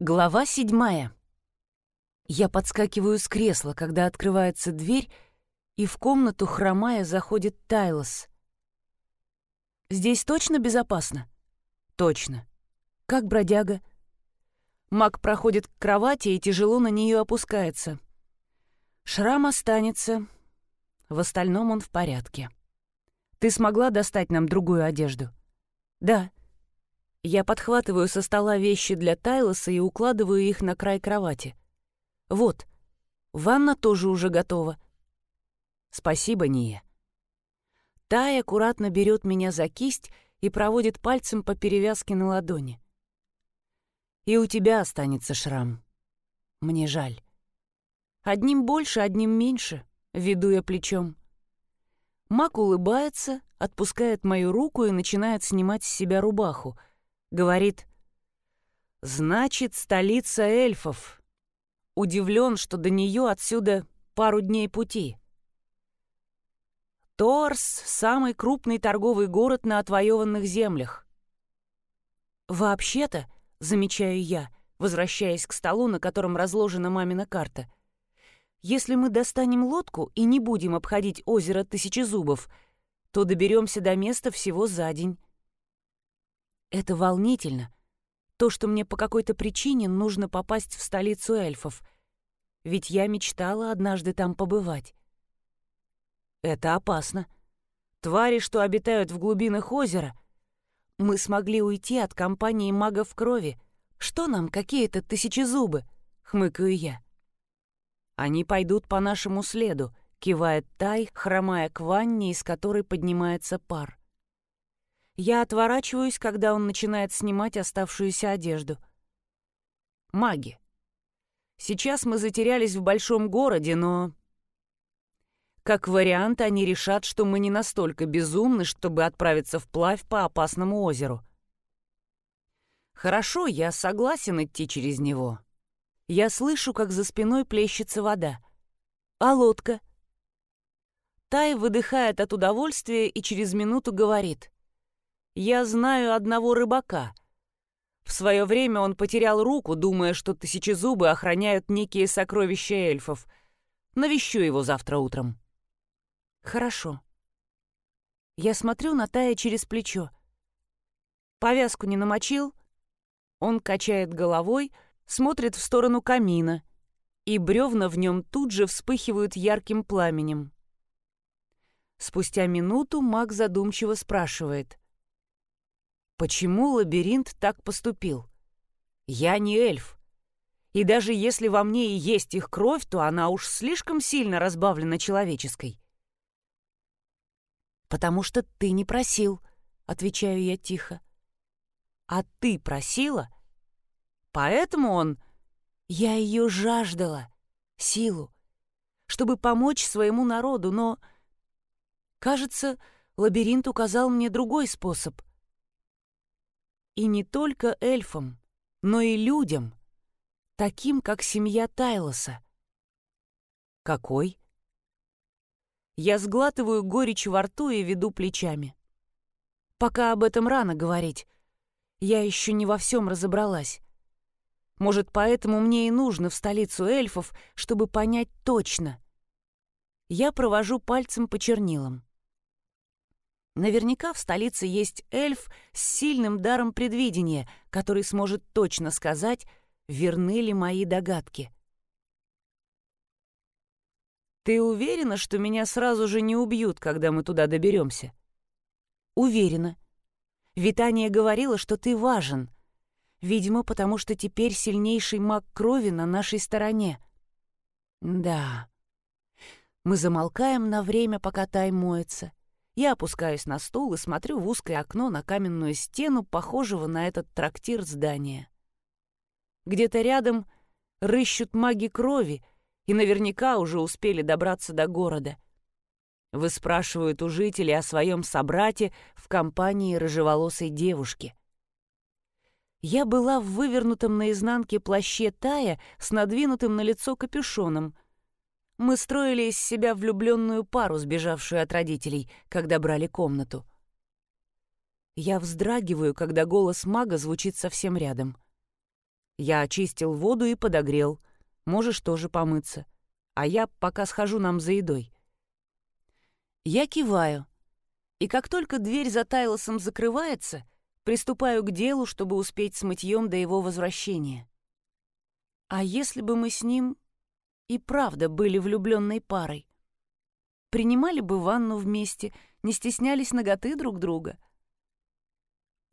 Глава седьмая. Я подскакиваю с кресла, когда открывается дверь, и в комнату, хромая, заходит Тайлос. «Здесь точно безопасно?» «Точно. Как бродяга?» Маг проходит к кровати и тяжело на нее опускается. Шрам останется. В остальном он в порядке. «Ты смогла достать нам другую одежду?» «Да», я подхватываю со стола вещи для Тайлоса и укладываю их на край кровати. Вот, ванна тоже уже готова. Спасибо, Ния. Тай аккуратно берет меня за кисть и проводит пальцем по перевязке на ладони. И у тебя останется шрам. Мне жаль. Одним больше, одним меньше, веду я плечом. Мак улыбается, отпускает мою руку и начинает снимать с себя рубаху — Говорит, «Значит, столица эльфов. Удивлен, что до нее отсюда пару дней пути. Торс — самый крупный торговый город на отвоеванных землях. Вообще-то, замечаю я, возвращаясь к столу, на котором разложена мамина карта, если мы достанем лодку и не будем обходить озеро Тысячезубов, то доберемся до места всего за день. Это волнительно. То, что мне по какой-то причине нужно попасть в столицу эльфов. Ведь я мечтала однажды там побывать. Это опасно. Твари, что обитают в глубинах озера. Мы смогли уйти от компании магов крови. Что нам какие-то тысячезубы? Хмыкаю я. Они пойдут по нашему следу, кивает Тай, хромая к ванне, из которой поднимается пар. Я отворачиваюсь, когда он начинает снимать оставшуюся одежду. Маги. Сейчас мы затерялись в большом городе, но... Как вариант, они решат, что мы не настолько безумны, чтобы отправиться вплавь по опасному озеру. Хорошо, я согласен идти через него. Я слышу, как за спиной плещется вода. А лодка? Тай выдыхает от удовольствия и через минуту говорит. Я знаю одного рыбака. В свое время он потерял руку, думая, что тысячезубы охраняют некие сокровища эльфов. Навещу его завтра утром. Хорошо. Я смотрю на Тая через плечо. Повязку не намочил? Он качает головой, смотрит в сторону камина, и бревна в нем тут же вспыхивают ярким пламенем. Спустя минуту маг задумчиво спрашивает. Почему лабиринт так поступил? Я не эльф. И даже если во мне и есть их кровь, то она уж слишком сильно разбавлена человеческой. «Потому что ты не просил», — отвечаю я тихо. «А ты просила? Поэтому он...» «Я ее жаждала, силу, чтобы помочь своему народу, но...» Кажется, лабиринт указал мне другой способ. И не только эльфам, но и людям, таким, как семья Тайлоса. Какой? Я сглатываю горечь во рту и веду плечами. Пока об этом рано говорить. Я еще не во всем разобралась. Может, поэтому мне и нужно в столицу эльфов, чтобы понять точно. Я провожу пальцем по чернилам. Наверняка в столице есть эльф с сильным даром предвидения, который сможет точно сказать, верны ли мои догадки. «Ты уверена, что меня сразу же не убьют, когда мы туда доберемся?» «Уверена. Витания говорила, что ты важен. Видимо, потому что теперь сильнейший маг крови на нашей стороне». «Да». Мы замолкаем на время, пока Тай моется. Я опускаюсь на стул и смотрю в узкое окно на каменную стену, похожего на этот трактир здания. Где-то рядом рыщут маги крови и наверняка уже успели добраться до города. Выспрашивают у жителей о своем собрате в компании рыжеволосой девушки. Я была в вывернутом наизнанке плаще Тая с надвинутым на лицо капюшоном — мы строили из себя влюбленную пару, сбежавшую от родителей, когда брали комнату. Я вздрагиваю, когда голос мага звучит совсем рядом. Я очистил воду и подогрел. Можешь тоже помыться. А я пока схожу нам за едой. Я киваю. И как только дверь за Тайлосом закрывается, приступаю к делу, чтобы успеть с мытьем до его возвращения. А если бы мы с ним и правда были влюбленной парой? Принимали бы ванну вместе, не стеснялись ноготы друг друга.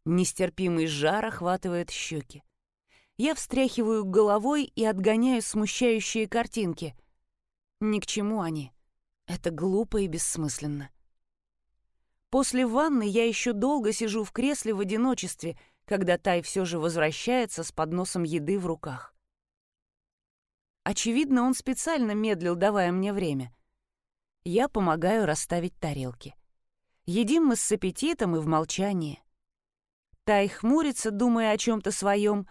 Нестерпимый жар охватывает щеки. Я встряхиваю головой и отгоняю смущающие картинки. Ни к чему они. Это глупо и бессмысленно. После ванны я еще долго сижу в кресле в одиночестве, когда Тай все же возвращается с подносом еды в руках. Очевидно, он специально медлил, давая мне время. Я помогаю расставить тарелки. Едим мы с аппетитом и в молчании. Тай хмурится, думая о чем-то своем,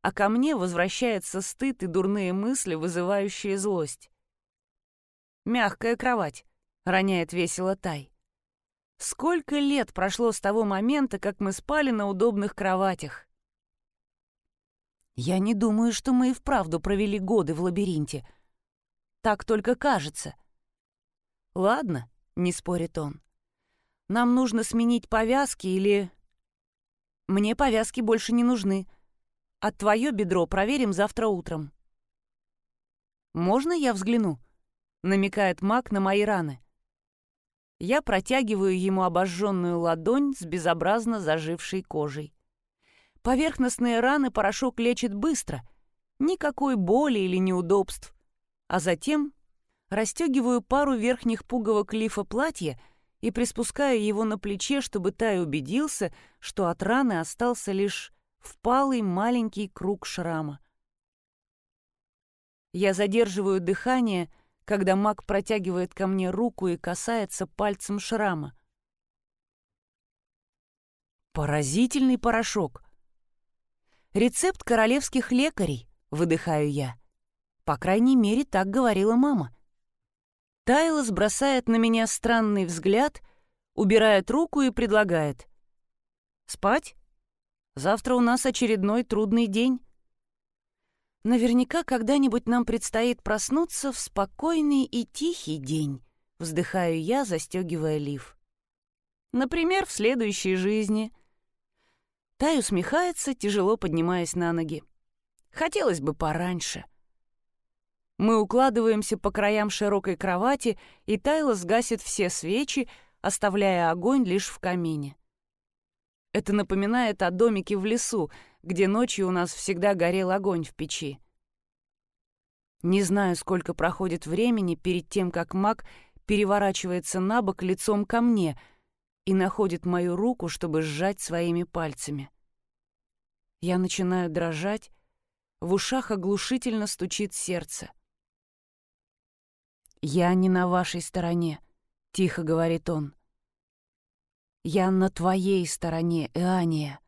а ко мне возвращается стыд и дурные мысли, вызывающие злость. «Мягкая кровать», — роняет весело Тай. Сколько лет прошло с того момента, как мы спали на удобных кроватях? Я не думаю, что мы и вправду провели годы в лабиринте. Так только кажется. Ладно, не спорит он. Нам нужно сменить повязки или... Мне повязки больше не нужны. А твое бедро проверим завтра утром. «Можно я взгляну?» — намекает маг на мои раны. Я протягиваю ему обожженную ладонь с безобразно зажившей кожей. Поверхностные раны порошок лечит быстро, никакой боли или неудобств. А затем расстегиваю пару верхних пуговок лифа платья и приспускаю его на плече, чтобы Тай убедился, что от раны остался лишь впалый маленький круг шрама. Я задерживаю дыхание, когда маг протягивает ко мне руку и касается пальцем шрама. Поразительный порошок. Рецепт королевских лекарей, выдыхаю я. По крайней мере, так говорила мама. Тайлос бросает на меня странный взгляд, убирает руку и предлагает. «Спать? Завтра у нас очередной трудный день. Наверняка когда-нибудь нам предстоит проснуться в спокойный и тихий день, вздыхаю я, застегивая лиф. Например, в следующей жизни. Тай усмехается, тяжело поднимаясь на ноги. Хотелось бы пораньше. Мы укладываемся по краям широкой кровати, и Тайло сгасит все свечи, оставляя огонь лишь в камине. Это напоминает о домике в лесу, где ночью у нас всегда горел огонь в печи. Не знаю, сколько проходит времени перед тем, как маг переворачивается на бок лицом ко мне и находит мою руку, чтобы сжать своими пальцами. Я начинаю дрожать, в ушах оглушительно стучит сердце. «Я не на вашей стороне», — тихо говорит он. «Я на твоей стороне, Иания»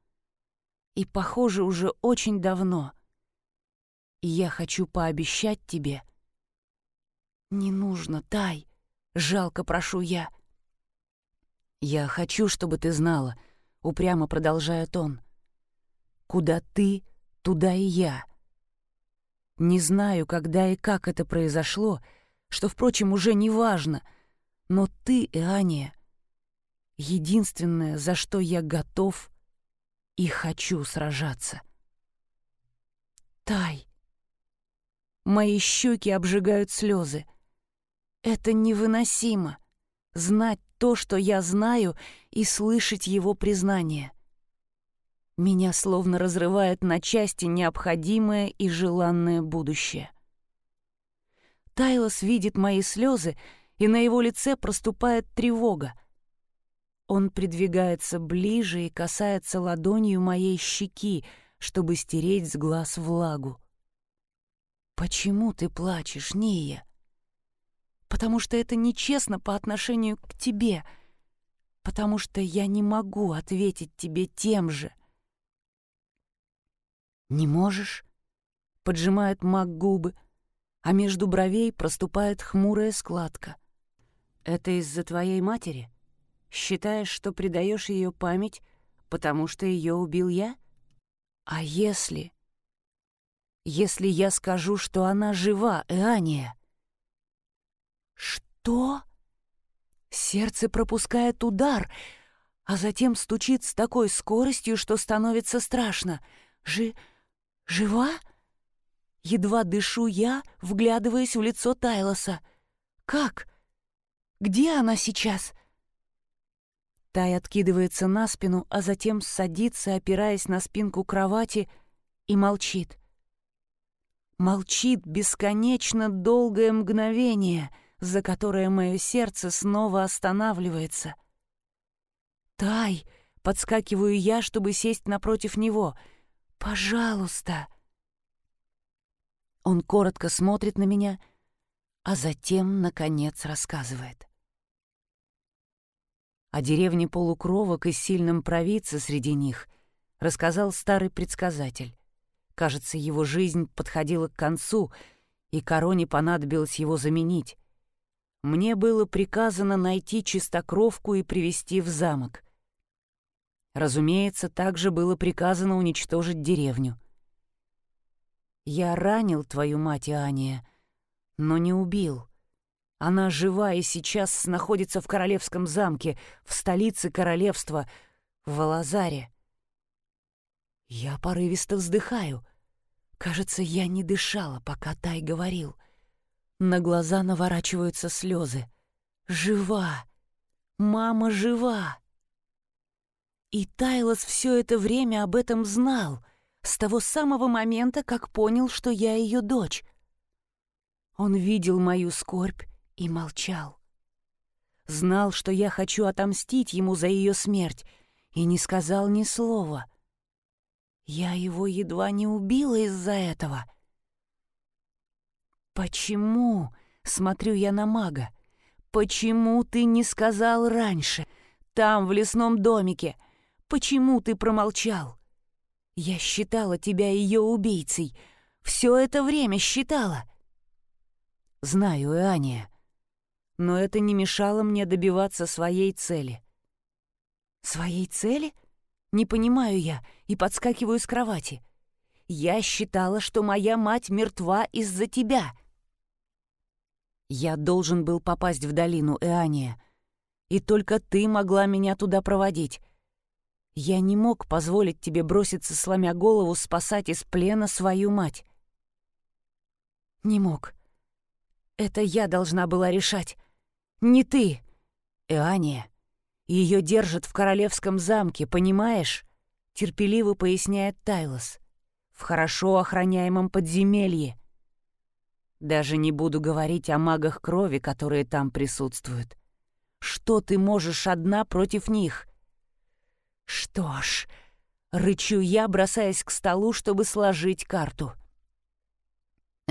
и, похоже, уже очень давно. И я хочу пообещать тебе... «Не нужно, Тай!» — жалко прошу я. «Я хочу, чтобы ты знала», — упрямо продолжает он. «Куда ты, туда и я. Не знаю, когда и как это произошло, что, впрочем, уже не важно, но ты, Иания, единственное, за что я готов и хочу сражаться. Тай. Мои щеки обжигают слезы. Это невыносимо. Знать то, что я знаю, и слышать его признание. Меня словно разрывает на части необходимое и желанное будущее. Тайлос видит мои слезы, и на его лице проступает тревога — он придвигается ближе и касается ладонью моей щеки, чтобы стереть с глаз влагу. «Почему ты плачешь, Ния?» «Потому что это нечестно по отношению к тебе, потому что я не могу ответить тебе тем же». «Не можешь?» — поджимает маг губы, а между бровей проступает хмурая складка. «Это из-за твоей матери?» Считаешь, что предаешь ее память, потому что ее убил я? А если... если я скажу, что она жива, Эания?» «Что?» Сердце пропускает удар, а затем стучит с такой скоростью, что становится страшно. «Жи... жива?» Едва дышу я, вглядываясь в лицо Тайлоса. «Как? Где она сейчас?» Тай откидывается на спину, а затем садится, опираясь на спинку кровати, и молчит. Молчит бесконечно долгое мгновение, за которое мое сердце снова останавливается. «Тай!» — подскакиваю я, чтобы сесть напротив него. «Пожалуйста!» Он коротко смотрит на меня, а затем, наконец, рассказывает о деревне полукровок и сильном провидце среди них рассказал старый предсказатель. Кажется, его жизнь подходила к концу, и короне понадобилось его заменить. Мне было приказано найти чистокровку и привести в замок. Разумеется, также было приказано уничтожить деревню. Я ранил твою мать, Ания, но не убил. Она жива и сейчас находится в королевском замке, в столице королевства, в Валазаре. Я порывисто вздыхаю. Кажется, я не дышала, пока Тай говорил. На глаза наворачиваются слезы. Жива! Мама жива! И Тайлос все это время об этом знал, с того самого момента, как понял, что я ее дочь. Он видел мою скорбь и молчал. Знал, что я хочу отомстить ему за ее смерть, и не сказал ни слова. Я его едва не убила из-за этого. «Почему?» — смотрю я на мага. «Почему ты не сказал раньше? Там, в лесном домике. Почему ты промолчал? Я считала тебя ее убийцей. Все это время считала». «Знаю, Аня но это не мешало мне добиваться своей цели. «Своей цели?» Не понимаю я и подскакиваю с кровати. «Я считала, что моя мать мертва из-за тебя». Я должен был попасть в долину Эания, и только ты могла меня туда проводить. Я не мог позволить тебе броситься, сломя голову, спасать из плена свою мать. Не мог. Это я должна была решать. Не ты, Иания. Ее держат в королевском замке, понимаешь? Терпеливо поясняет Тайлос. В хорошо охраняемом подземелье. Даже не буду говорить о магах крови, которые там присутствуют. Что ты можешь одна против них? Что ж, рычу я, бросаясь к столу, чтобы сложить карту. —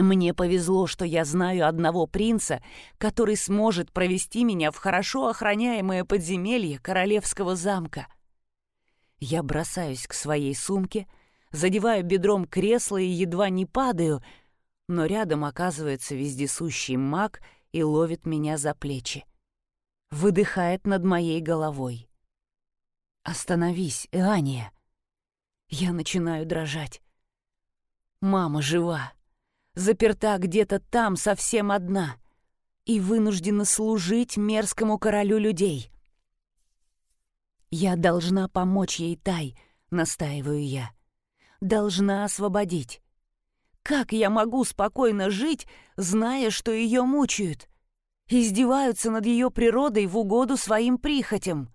мне повезло, что я знаю одного принца, который сможет провести меня в хорошо охраняемое подземелье королевского замка. Я бросаюсь к своей сумке, задеваю бедром кресло и едва не падаю, но рядом оказывается вездесущий маг и ловит меня за плечи. Выдыхает над моей головой. «Остановись, Иания!» Я начинаю дрожать. «Мама жива!» заперта где-то там совсем одна и вынуждена служить мерзкому королю людей. «Я должна помочь ей, Тай», — настаиваю я. «Должна освободить. Как я могу спокойно жить, зная, что ее мучают? Издеваются над ее природой в угоду своим прихотям?»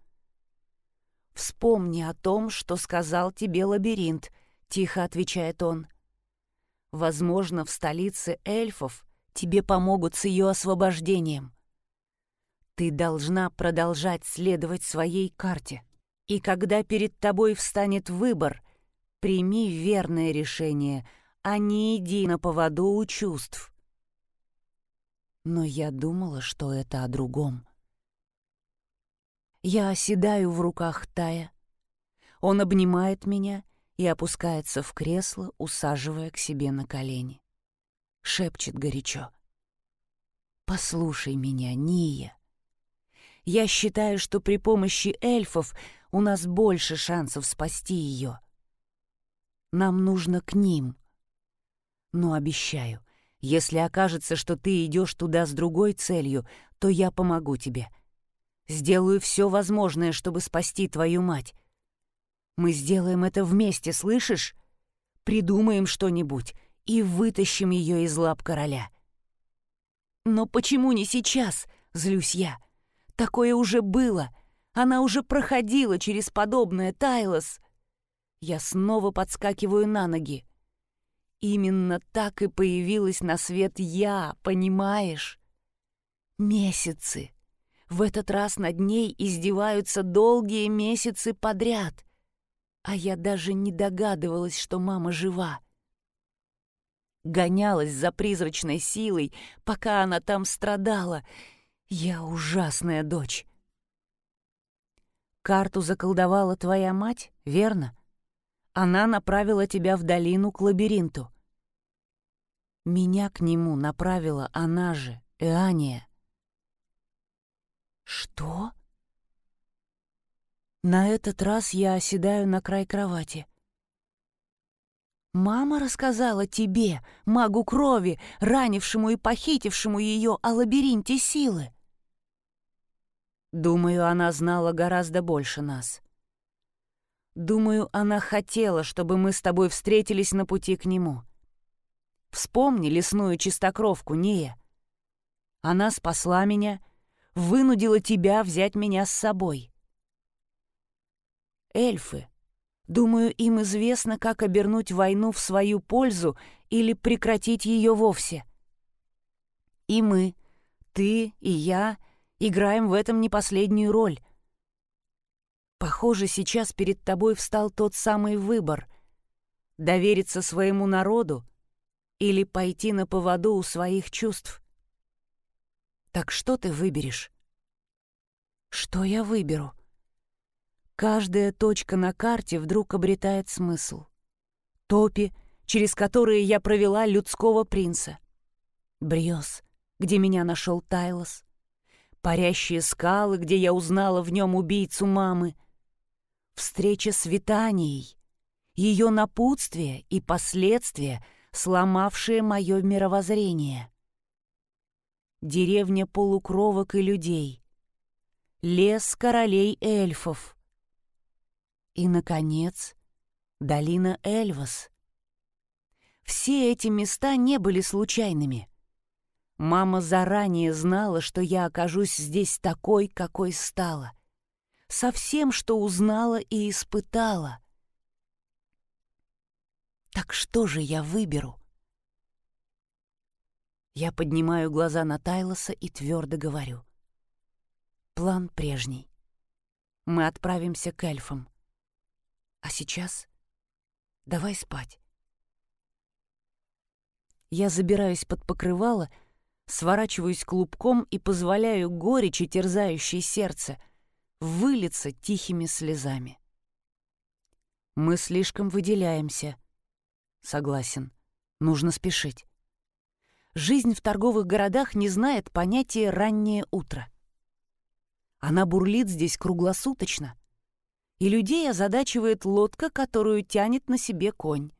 «Вспомни о том, что сказал тебе лабиринт», — тихо отвечает он. Возможно, в столице эльфов тебе помогут с ее освобождением. Ты должна продолжать следовать своей карте. И когда перед тобой встанет выбор, прими верное решение, а не иди на поводу у чувств. Но я думала, что это о другом. Я оседаю в руках Тая. Он обнимает меня и опускается в кресло, усаживая к себе на колени. Шепчет горячо. «Послушай меня, Ния. Я считаю, что при помощи эльфов у нас больше шансов спасти ее. Нам нужно к ним. Но обещаю, если окажется, что ты идешь туда с другой целью, то я помогу тебе. Сделаю все возможное, чтобы спасти твою мать. Мы сделаем это вместе, слышишь? Придумаем что-нибудь и вытащим ее из лап короля. Но почему не сейчас, злюсь я? Такое уже было. Она уже проходила через подобное, Тайлос. Я снова подскакиваю на ноги. Именно так и появилась на свет я, понимаешь? Месяцы. В этот раз над ней издеваются долгие месяцы подряд. А я даже не догадывалась, что мама жива. Гонялась за призрачной силой, пока она там страдала. Я ужасная дочь. Карту заколдовала твоя мать, верно? Она направила тебя в долину к лабиринту. Меня к нему направила она же, Эания. Что? На этот раз я оседаю на край кровати. Мама рассказала тебе, магу крови, ранившему и похитившему ее о лабиринте силы. Думаю, она знала гораздо больше нас. Думаю, она хотела, чтобы мы с тобой встретились на пути к нему. Вспомни лесную чистокровку, Нея. Она спасла меня, вынудила тебя взять меня с собой. Эльфы. Думаю, им известно, как обернуть войну в свою пользу или прекратить ее вовсе. И мы, ты и я, играем в этом не последнюю роль. Похоже, сейчас перед тобой встал тот самый выбор — довериться своему народу или пойти на поводу у своих чувств. Так что ты выберешь? Что я выберу? Каждая точка на карте вдруг обретает смысл. Топи, через которые я провела людского принца. Бриос, где меня нашел Тайлос. Парящие скалы, где я узнала в нем убийцу мамы. Встреча с Витанией, ее напутствие и последствия — сломавшее мое мировоззрение. Деревня полукровок и людей. Лес королей эльфов. И, наконец, долина Эльвас. Все эти места не были случайными. Мама заранее знала, что я окажусь здесь такой, какой стала. Со всем, что узнала и испытала. Так что же я выберу? Я поднимаю глаза на Тайлоса и твердо говорю. План прежний. Мы отправимся к эльфам. А сейчас давай спать. Я забираюсь под покрывало, сворачиваюсь клубком и позволяю горечи, терзающей сердце, вылиться тихими слезами. Мы слишком выделяемся, Согласен. Нужно спешить. Жизнь в торговых городах не знает понятия «раннее утро». Она бурлит здесь круглосуточно. И людей озадачивает лодка, которую тянет на себе конь.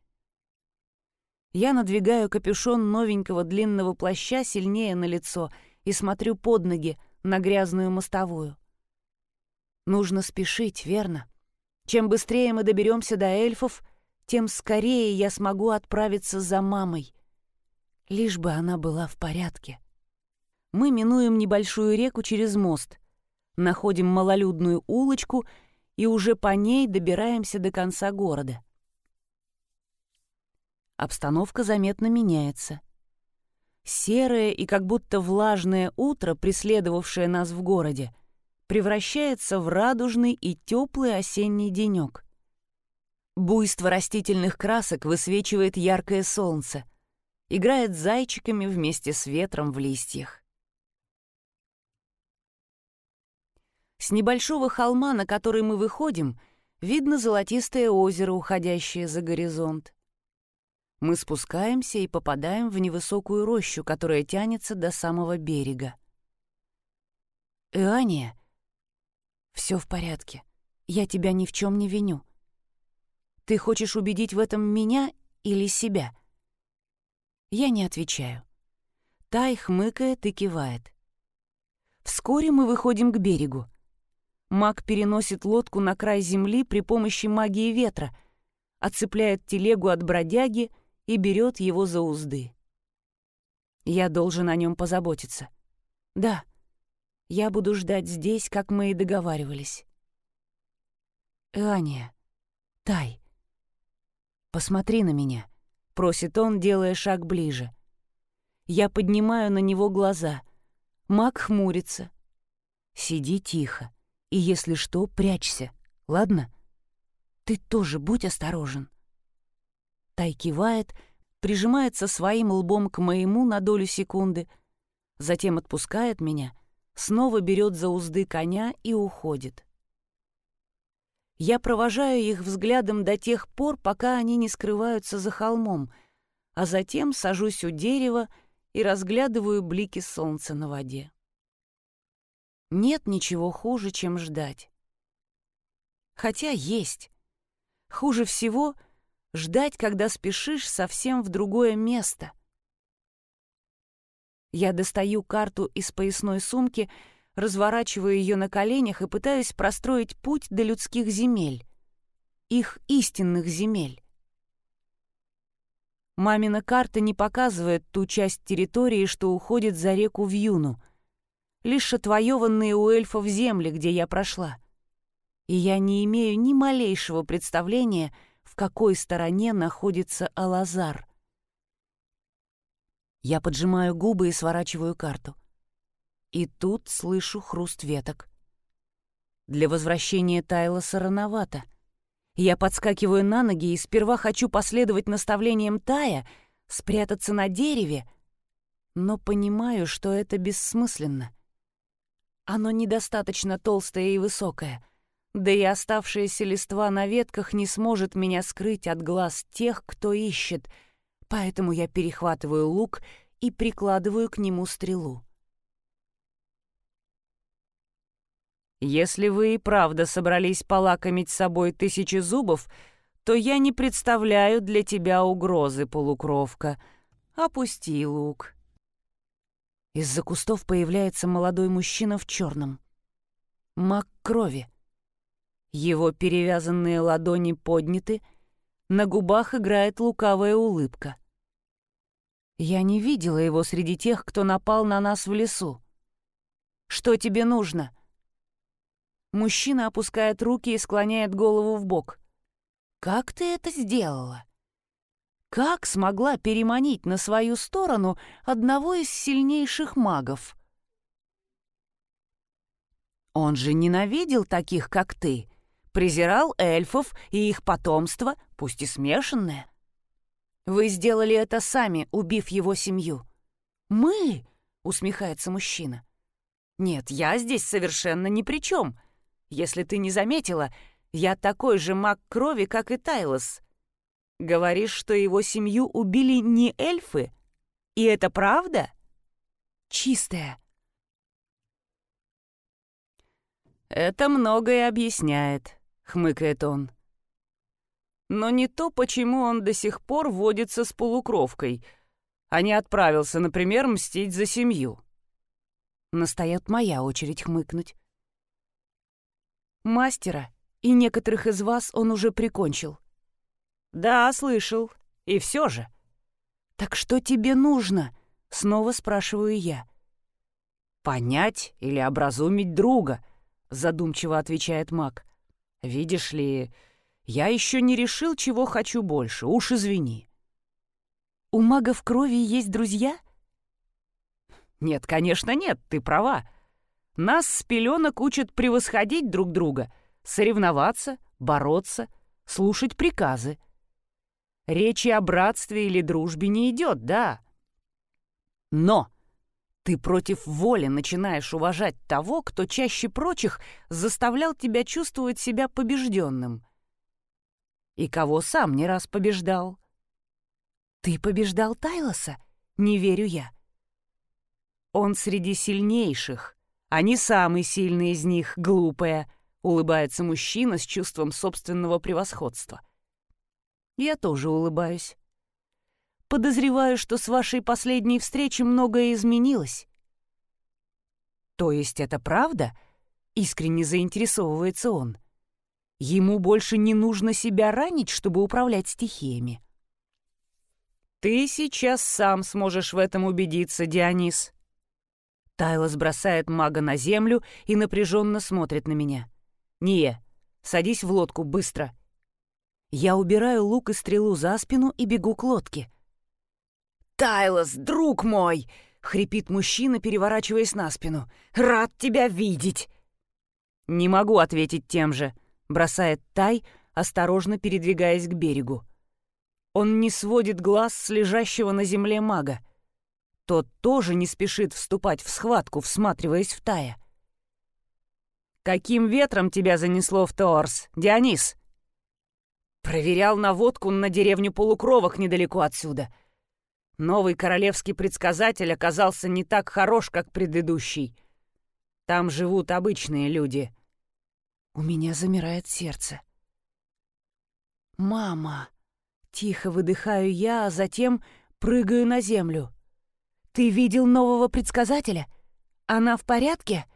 Я надвигаю капюшон новенького длинного плаща сильнее на лицо и смотрю под ноги на грязную мостовую. Нужно спешить, верно? Чем быстрее мы доберемся до эльфов, тем скорее я смогу отправиться за мамой. Лишь бы она была в порядке. Мы минуем небольшую реку через мост, находим малолюдную улочку и уже по ней добираемся до конца города. Обстановка заметно меняется. Серое и как будто влажное утро, преследовавшее нас в городе, превращается в радужный и теплый осенний денек. Буйство растительных красок высвечивает яркое солнце, играет зайчиками вместе с ветром в листьях. С небольшого холма, на который мы выходим, видно золотистое озеро, уходящее за горизонт. Мы спускаемся и попадаем в невысокую рощу, которая тянется до самого берега. «Иания, все в порядке. Я тебя ни в чем не виню. Ты хочешь убедить в этом меня или себя? Я не отвечаю. Тай хмыкает и кивает. Вскоре мы выходим к берегу. Маг переносит лодку на край земли при помощи магии ветра, отцепляет телегу от бродяги и берет его за узды. Я должен о нем позаботиться. Да, я буду ждать здесь, как мы и договаривались. Аня, Тай, посмотри на меня, просит он, делая шаг ближе. Я поднимаю на него глаза. Маг хмурится. Сиди тихо, и если что, прячься, ладно? Ты тоже будь осторожен. Тай кивает, прижимается своим лбом к моему на долю секунды, затем отпускает меня, снова берет за узды коня и уходит. Я провожаю их взглядом до тех пор, пока они не скрываются за холмом, а затем сажусь у дерева и разглядываю блики солнца на воде. Нет ничего хуже, чем ждать. Хотя есть. Хуже всего — ждать, когда спешишь совсем в другое место. Я достаю карту из поясной сумки, разворачиваю ее на коленях и пытаюсь простроить путь до людских земель. Их истинных земель. Мамина карта не показывает ту часть территории, что уходит за реку Вьюну. Лишь отвоеванные у эльфов земли, где я прошла. И я не имею ни малейшего представления, в какой стороне находится Алазар. Я поджимаю губы и сворачиваю карту. И тут слышу хруст веток. Для возвращения Тайлоса рановато. Я подскакиваю на ноги и сперва хочу последовать наставлениям Тая, спрятаться на дереве, но понимаю, что это бессмысленно. Оно недостаточно толстое и высокое — да и оставшаяся листва на ветках не сможет меня скрыть от глаз тех, кто ищет, поэтому я перехватываю лук и прикладываю к нему стрелу. «Если вы и правда собрались полакомить собой тысячи зубов, то я не представляю для тебя угрозы, полукровка. Опусти лук». Из-за кустов появляется молодой мужчина в черном. Маг крови. Его перевязанные ладони подняты, на губах играет лукавая улыбка. Я не видела его среди тех, кто напал на нас в лесу. «Что тебе нужно?» Мужчина опускает руки и склоняет голову в бок. «Как ты это сделала?» Как смогла переманить на свою сторону одного из сильнейших магов? Он же ненавидел таких, как ты, презирал эльфов и их потомство, пусть и смешанное. Вы сделали это сами, убив его семью. Мы? усмехается мужчина. Нет, я здесь совершенно ни при чем. Если ты не заметила, я такой же маг крови, как и Тайлос. Говоришь, что его семью убили не эльфы? И это правда? Чистая. Это многое объясняет. — хмыкает он. Но не то, почему он до сих пор водится с полукровкой, а не отправился, например, мстить за семью. Настает моя очередь хмыкнуть. Мастера и некоторых из вас он уже прикончил. Да, слышал. И все же. Так что тебе нужно? Снова спрашиваю я. Понять или образумить друга, задумчиво отвечает маг. Видишь ли, я еще не решил, чего хочу больше, уж извини. У магов крови есть друзья? Нет, конечно, нет, ты права. Нас с пеленок учат превосходить друг друга, соревноваться, бороться, слушать приказы. Речи о братстве или дружбе не идет, да. Но ты против воли начинаешь уважать того, кто чаще прочих заставлял тебя чувствовать себя побежденным. И кого сам не раз побеждал. Ты побеждал Тайлоса? Не верю я. Он среди сильнейших, а не самый сильный из них, глупая, улыбается мужчина с чувством собственного превосходства. Я тоже улыбаюсь. Подозреваю, что с вашей последней встречи многое изменилось». «То есть это правда?» — искренне заинтересовывается он. «Ему больше не нужно себя ранить, чтобы управлять стихиями». «Ты сейчас сам сможешь в этом убедиться, Дионис». Тайлос бросает мага на землю и напряженно смотрит на меня. «Не, садись в лодку, быстро». Я убираю лук и стрелу за спину и бегу к лодке. «Тайлос, друг мой!» — хрипит мужчина, переворачиваясь на спину. «Рад тебя видеть!» «Не могу ответить тем же», — бросает Тай, осторожно передвигаясь к берегу. Он не сводит глаз с лежащего на земле мага. Тот тоже не спешит вступать в схватку, всматриваясь в Тая. «Каким ветром тебя занесло в Торс, Дионис?» «Проверял наводку на деревню полукровок недалеко отсюда. Новый королевский предсказатель оказался не так хорош, как предыдущий. Там живут обычные люди». У меня замирает сердце. «Мама!» Тихо выдыхаю я, а затем прыгаю на землю. «Ты видел нового предсказателя? Она в порядке?»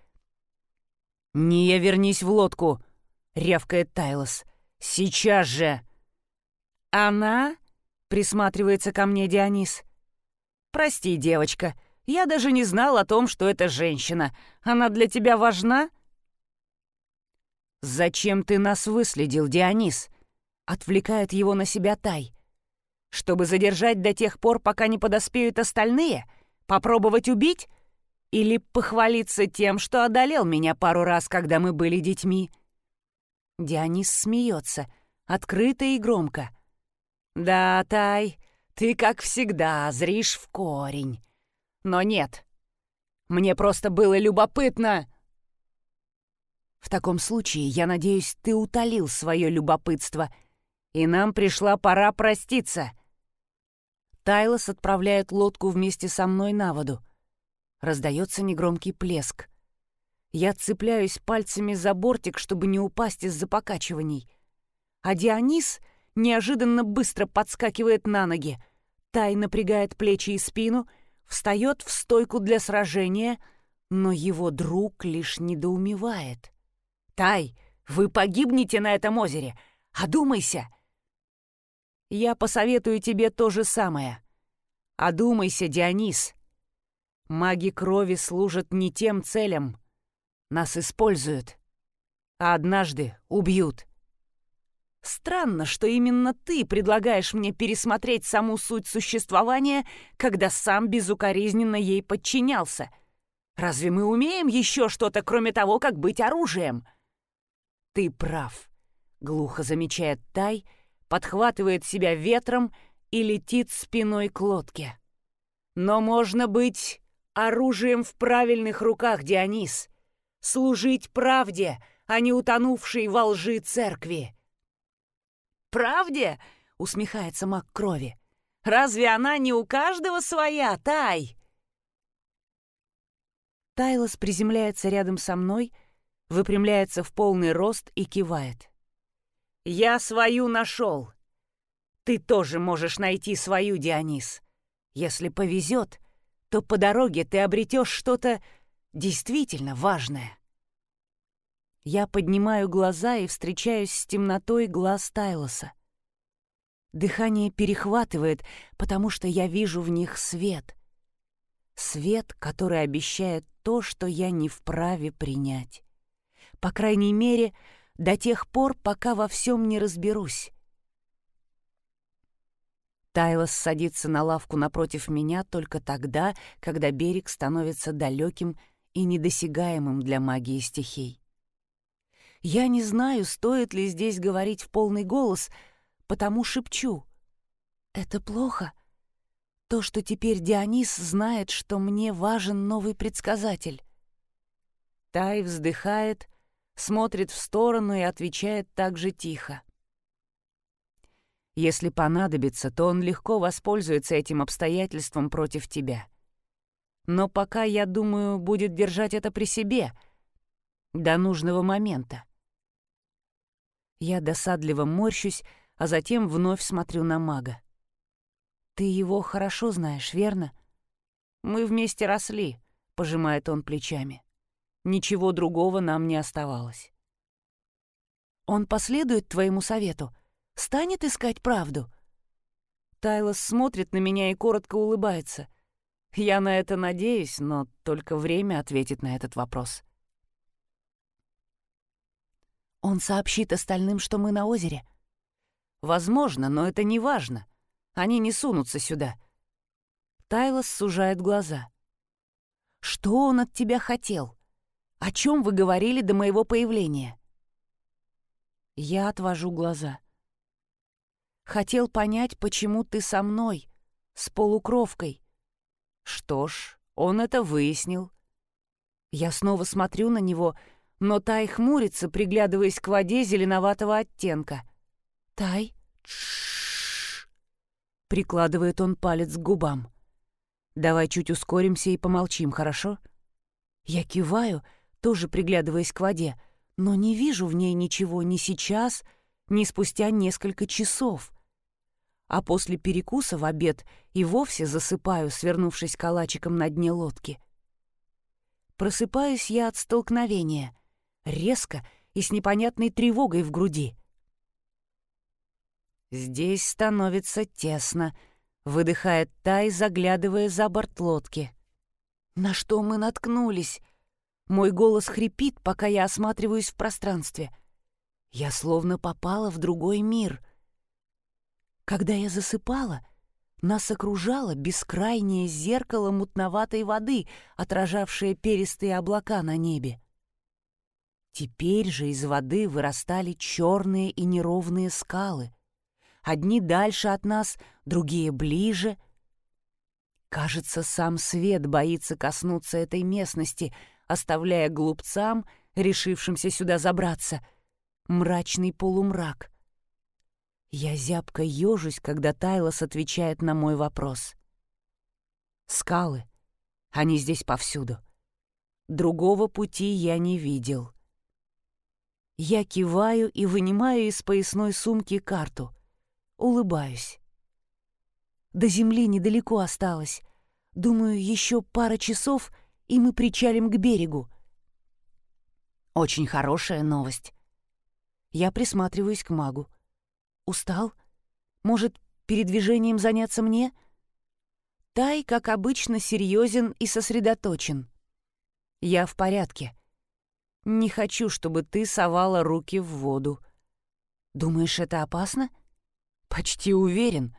«Не вернись в лодку!» — рявкает Тайлос. «Сейчас же!» «Она?» — присматривается ко мне Дионис. «Прости, девочка, я даже не знал о том, что это женщина. Она для тебя важна?» «Зачем ты нас выследил, Дионис?» Отвлекает его на себя Тай. Чтобы задержать до тех пор, пока не подоспеют остальные? Попробовать убить? Или похвалиться тем, что одолел меня пару раз, когда мы были детьми? Дионис смеется, открыто и громко. «Да, Тай, ты, как всегда, зришь в корень. Но нет, мне просто было любопытно...» «В таком случае, я надеюсь, ты утолил свое любопытство — и нам пришла пора проститься. Тайлос отправляет лодку вместе со мной на воду. Раздается негромкий плеск. Я цепляюсь пальцами за бортик, чтобы не упасть из-за покачиваний. А Дионис неожиданно быстро подскакивает на ноги. Тай напрягает плечи и спину, встает в стойку для сражения, но его друг лишь недоумевает. «Тай, вы погибнете на этом озере! Одумайся! Я посоветую тебе то же самое. Одумайся, Дионис. Маги крови служат не тем целям. Нас используют. А однажды убьют. Странно, что именно ты предлагаешь мне пересмотреть саму суть существования, когда сам безукоризненно ей подчинялся. Разве мы умеем еще что-то, кроме того, как быть оружием? Ты прав, — глухо замечает Тай, — подхватывает себя ветром и летит спиной к лодке. Но можно быть оружием в правильных руках, Дионис. Служить правде, а не утонувшей во лжи церкви. «Правде?» — усмехается маг крови. «Разве она не у каждого своя, Тай?» Тайлос приземляется рядом со мной, выпрямляется в полный рост и кивает. «Я свою нашел. Ты тоже можешь найти свою, Дионис. Если повезет, то по дороге ты обретешь что-то действительно важное». Я поднимаю глаза и встречаюсь с темнотой глаз Тайлоса. Дыхание перехватывает, потому что я вижу в них свет. Свет, который обещает то, что я не вправе принять. По крайней мере, до тех пор, пока во всем не разберусь. Тайлос садится на лавку напротив меня только тогда, когда берег становится далеким и недосягаемым для магии стихий. Я не знаю, стоит ли здесь говорить в полный голос, потому шепчу. «Это плохо. То, что теперь Дионис знает, что мне важен новый предсказатель». Тай вздыхает, смотрит в сторону и отвечает так же тихо. Если понадобится, то он легко воспользуется этим обстоятельством против тебя. Но пока, я думаю, будет держать это при себе до нужного момента. Я досадливо морщусь, а затем вновь смотрю на мага. Ты его хорошо знаешь, верно? Мы вместе росли, пожимает он плечами. Ничего другого нам не оставалось. Он последует твоему совету, станет искать правду. Тайлос смотрит на меня и коротко улыбается. Я на это надеюсь, но только время ответит на этот вопрос. Он сообщит остальным, что мы на озере. Возможно, но это не важно. Они не сунутся сюда. Тайлос сужает глаза. Что он от тебя хотел? О чем вы говорили до моего появления? Я отвожу глаза. Хотел понять, почему ты со мной, с полукровкой. Что ж, он это выяснил. Я снова смотрю на него, но Тай хмурится, приглядываясь к воде зеленоватого оттенка. «Тай, тш Прикладывает он палец к губам. «Давай чуть ускоримся и помолчим, хорошо?» Я киваю, тоже приглядываясь к воде, но не вижу в ней ничего ни сейчас, ни спустя несколько часов а после перекуса в обед и вовсе засыпаю, свернувшись калачиком на дне лодки. Просыпаюсь я от столкновения, резко и с непонятной тревогой в груди. «Здесь становится тесно», — выдыхает Тай, заглядывая за борт лодки. «На что мы наткнулись?» Мой голос хрипит, пока я осматриваюсь в пространстве. Я словно попала в другой мир — когда я засыпала, нас окружало бескрайнее зеркало мутноватой воды, отражавшее перистые облака на небе. Теперь же из воды вырастали черные и неровные скалы. Одни дальше от нас, другие ближе. Кажется, сам свет боится коснуться этой местности, оставляя глупцам, решившимся сюда забраться, мрачный полумрак — я зябко ежусь, когда Тайлос отвечает на мой вопрос. Скалы. Они здесь повсюду. Другого пути я не видел. Я киваю и вынимаю из поясной сумки карту. Улыбаюсь. До земли недалеко осталось. Думаю, еще пара часов, и мы причалим к берегу. Очень хорошая новость. Я присматриваюсь к магу. Устал? Может, передвижением заняться мне? Тай, как обычно, серьезен и сосредоточен. Я в порядке. Не хочу, чтобы ты совала руки в воду. Думаешь, это опасно? Почти уверен.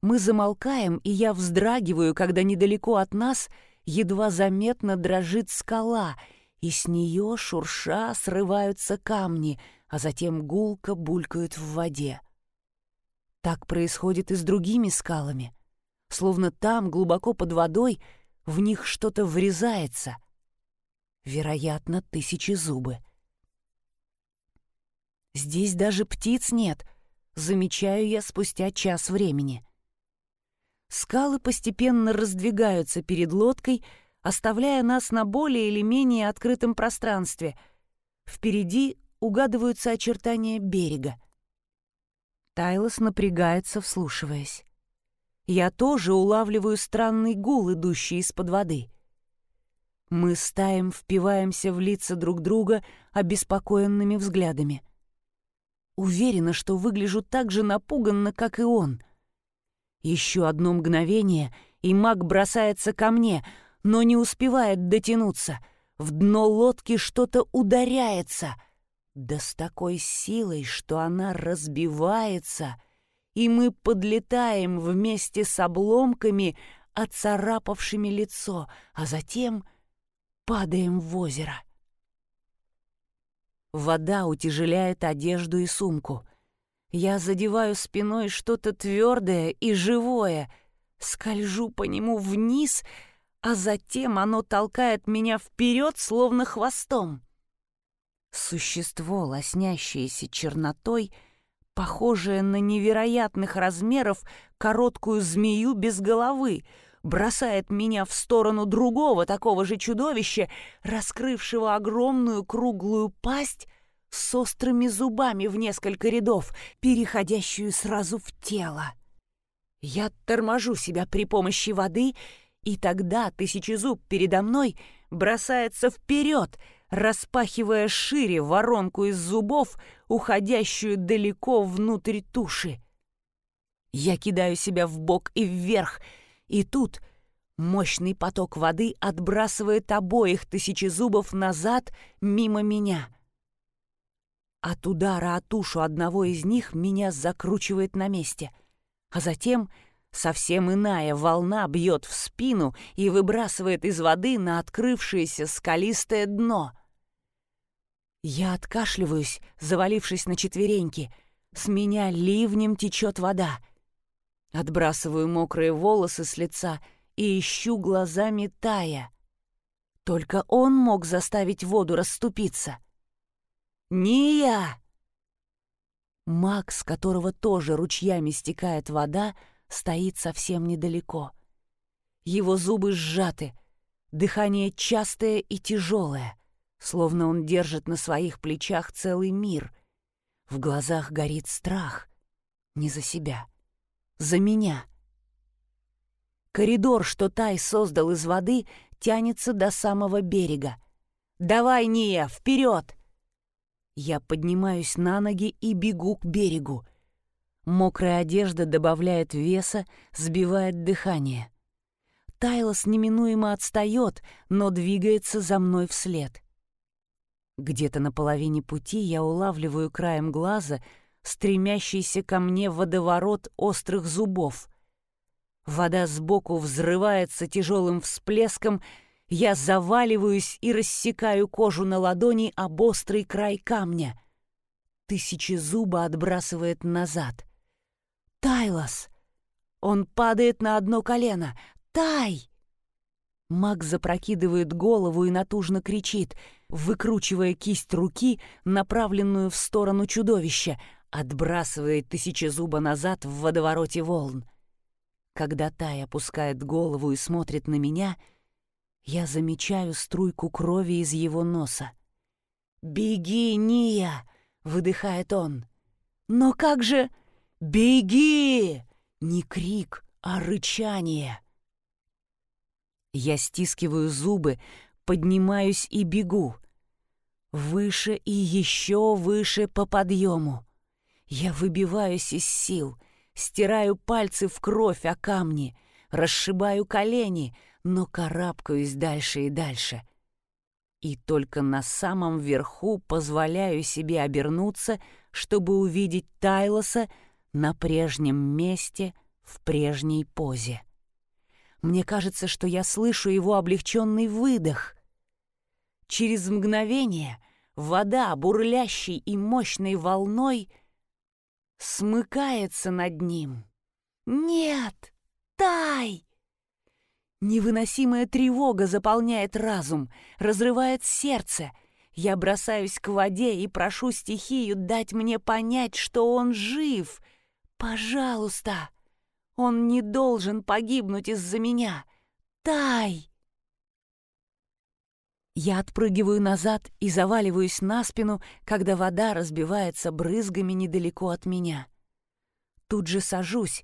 Мы замолкаем, и я вздрагиваю, когда недалеко от нас едва заметно дрожит скала, и с нее, шурша, срываются камни — а затем гулко булькают в воде. Так происходит и с другими скалами. Словно там, глубоко под водой, в них что-то врезается. Вероятно, тысячи зубы. Здесь даже птиц нет, замечаю я спустя час времени. Скалы постепенно раздвигаются перед лодкой, оставляя нас на более или менее открытом пространстве. Впереди угадываются очертания берега. Тайлос напрягается, вслушиваясь. Я тоже улавливаю странный гул, идущий из-под воды. Мы стаем впиваемся в лица друг друга обеспокоенными взглядами. Уверена, что выгляжу так же напуганно, как и он. Еще одно мгновение, и маг бросается ко мне, но не успевает дотянуться. В дно лодки что-то ударяется — да с такой силой, что она разбивается, и мы подлетаем вместе с обломками, оцарапавшими лицо, а затем падаем в озеро. Вода утяжеляет одежду и сумку. Я задеваю спиной что-то твердое и живое, скольжу по нему вниз, а затем оно толкает меня вперед, словно хвостом. Существо, лоснящееся чернотой, похожее на невероятных размеров короткую змею без головы, бросает меня в сторону другого такого же чудовища, раскрывшего огромную круглую пасть с острыми зубами в несколько рядов, переходящую сразу в тело. Я торможу себя при помощи воды, и тогда тысячезуб передо мной бросается вперед, распахивая шире воронку из зубов, уходящую далеко внутрь туши. Я кидаю себя в бок и вверх, и тут мощный поток воды отбрасывает обоих тысячезубов назад мимо меня. От удара о тушу одного из них меня закручивает на месте, а затем совсем иная волна бьет в спину и выбрасывает из воды на открывшееся скалистое дно. Я откашливаюсь, завалившись на четвереньки. С меня ливнем течет вода — Отбрасываю мокрые волосы с лица и ищу глазами Тая. Только он мог заставить воду расступиться. «Не я!» Макс, которого тоже ручьями стекает вода, стоит совсем недалеко. Его зубы сжаты, дыхание частое и тяжелое, словно он держит на своих плечах целый мир. В глазах горит страх. Не за себя за меня. Коридор, что Тай создал из воды, тянется до самого берега. «Давай, Ния, вперед!» Я поднимаюсь на ноги и бегу к берегу. Мокрая одежда добавляет веса, сбивает дыхание. Тайлос неминуемо отстает, но двигается за мной вслед. Где-то на половине пути я улавливаю краем глаза — стремящийся ко мне водоворот острых зубов. Вода сбоку взрывается тяжелым всплеском, я заваливаюсь и рассекаю кожу на ладони об острый край камня. Тысячи зуба отбрасывает назад. «Тайлос!» Он падает на одно колено. «Тай!» Маг запрокидывает голову и натужно кричит, выкручивая кисть руки, направленную в сторону чудовища, отбрасывает тысячезуба назад в водовороте волн. Когда Тай опускает голову и смотрит на меня, я замечаю струйку крови из его носа. «Беги, Ния!» — выдыхает он. «Но как же...» «Беги!» Не крик, а рычание. Я стискиваю зубы, поднимаюсь и бегу. Выше и еще выше по подъему. Я выбиваюсь из сил, стираю пальцы в кровь о камни, расшибаю колени, но карабкаюсь дальше и дальше. И только на самом верху позволяю себе обернуться, чтобы увидеть Тайлоса на прежнем месте в прежней позе. Мне кажется, что я слышу его облегченный выдох. Через мгновение вода, бурлящей и мощной волной — смыкается над ним. «Нет! Тай!» Невыносимая тревога заполняет разум, разрывает сердце. Я бросаюсь к воде и прошу стихию дать мне понять, что он жив. Пожалуйста! Он не должен погибнуть из-за меня. Тай! Я отпрыгиваю назад и заваливаюсь на спину, когда вода разбивается брызгами недалеко от меня. Тут же сажусь,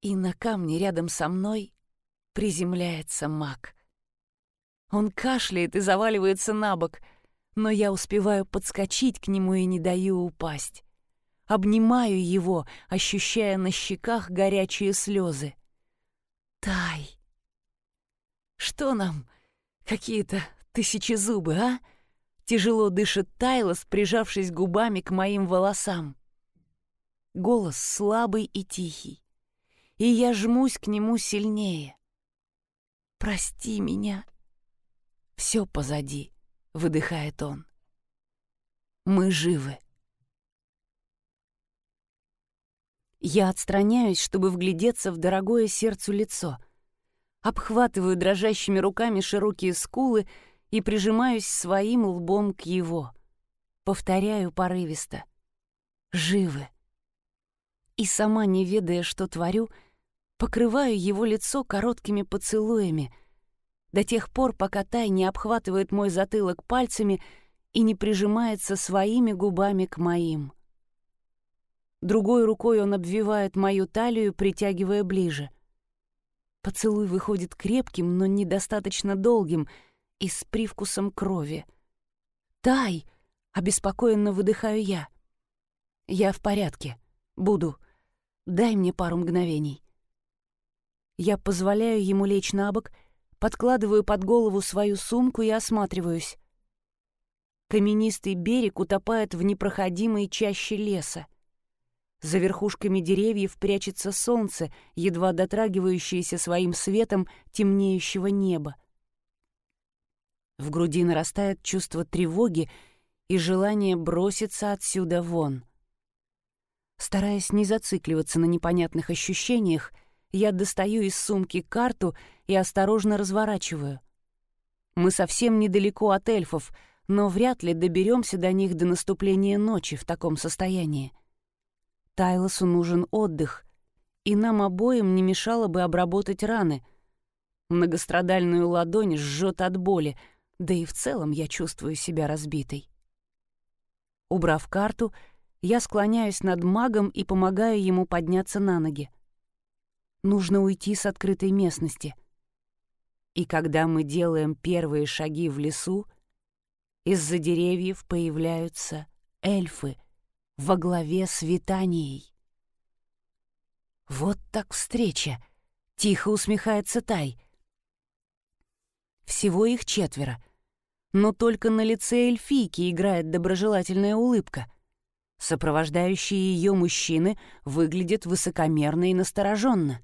и на камне рядом со мной приземляется маг. Он кашляет и заваливается на бок, но я успеваю подскочить к нему и не даю упасть. Обнимаю его, ощущая на щеках горячие слезы. «Тай! Что нам? Какие-то Тысячи зубы, а? Тяжело дышит Тайлос, прижавшись губами к моим волосам. Голос слабый и тихий. И я жмусь к нему сильнее. «Прости меня». «Все позади», — выдыхает он. «Мы живы». Я отстраняюсь, чтобы вглядеться в дорогое сердцу лицо. Обхватываю дрожащими руками широкие скулы и прижимаюсь своим лбом к его. Повторяю порывисто. «Живы!» И сама, не ведая, что творю, покрываю его лицо короткими поцелуями, до тех пор, пока Тай не обхватывает мой затылок пальцами и не прижимается своими губами к моим. Другой рукой он обвивает мою талию, притягивая ближе. Поцелуй выходит крепким, но недостаточно долгим и с привкусом крови. «Тай!» — обеспокоенно выдыхаю я. «Я в порядке. Буду. Дай мне пару мгновений». Я позволяю ему лечь на бок, подкладываю под голову свою сумку и осматриваюсь. Каменистый берег утопает в непроходимой чаще леса. За верхушками деревьев прячется солнце, едва дотрагивающееся своим светом темнеющего неба. В груди нарастает чувство тревоги и желание броситься отсюда вон. Стараясь не зацикливаться на непонятных ощущениях, я достаю из сумки карту и осторожно разворачиваю. Мы совсем недалеко от эльфов, но вряд ли доберемся до них до наступления ночи в таком состоянии. Тайлосу нужен отдых, и нам обоим не мешало бы обработать раны. Многострадальную ладонь жжет от боли, да и в целом я чувствую себя разбитой. Убрав карту, я склоняюсь над магом и помогаю ему подняться на ноги. Нужно уйти с открытой местности. И когда мы делаем первые шаги в лесу, из-за деревьев появляются эльфы — во главе с Витанией. «Вот так встреча!» — тихо усмехается Тай. Всего их четверо, но только на лице эльфийки играет доброжелательная улыбка. Сопровождающие ее мужчины выглядят высокомерно и настороженно.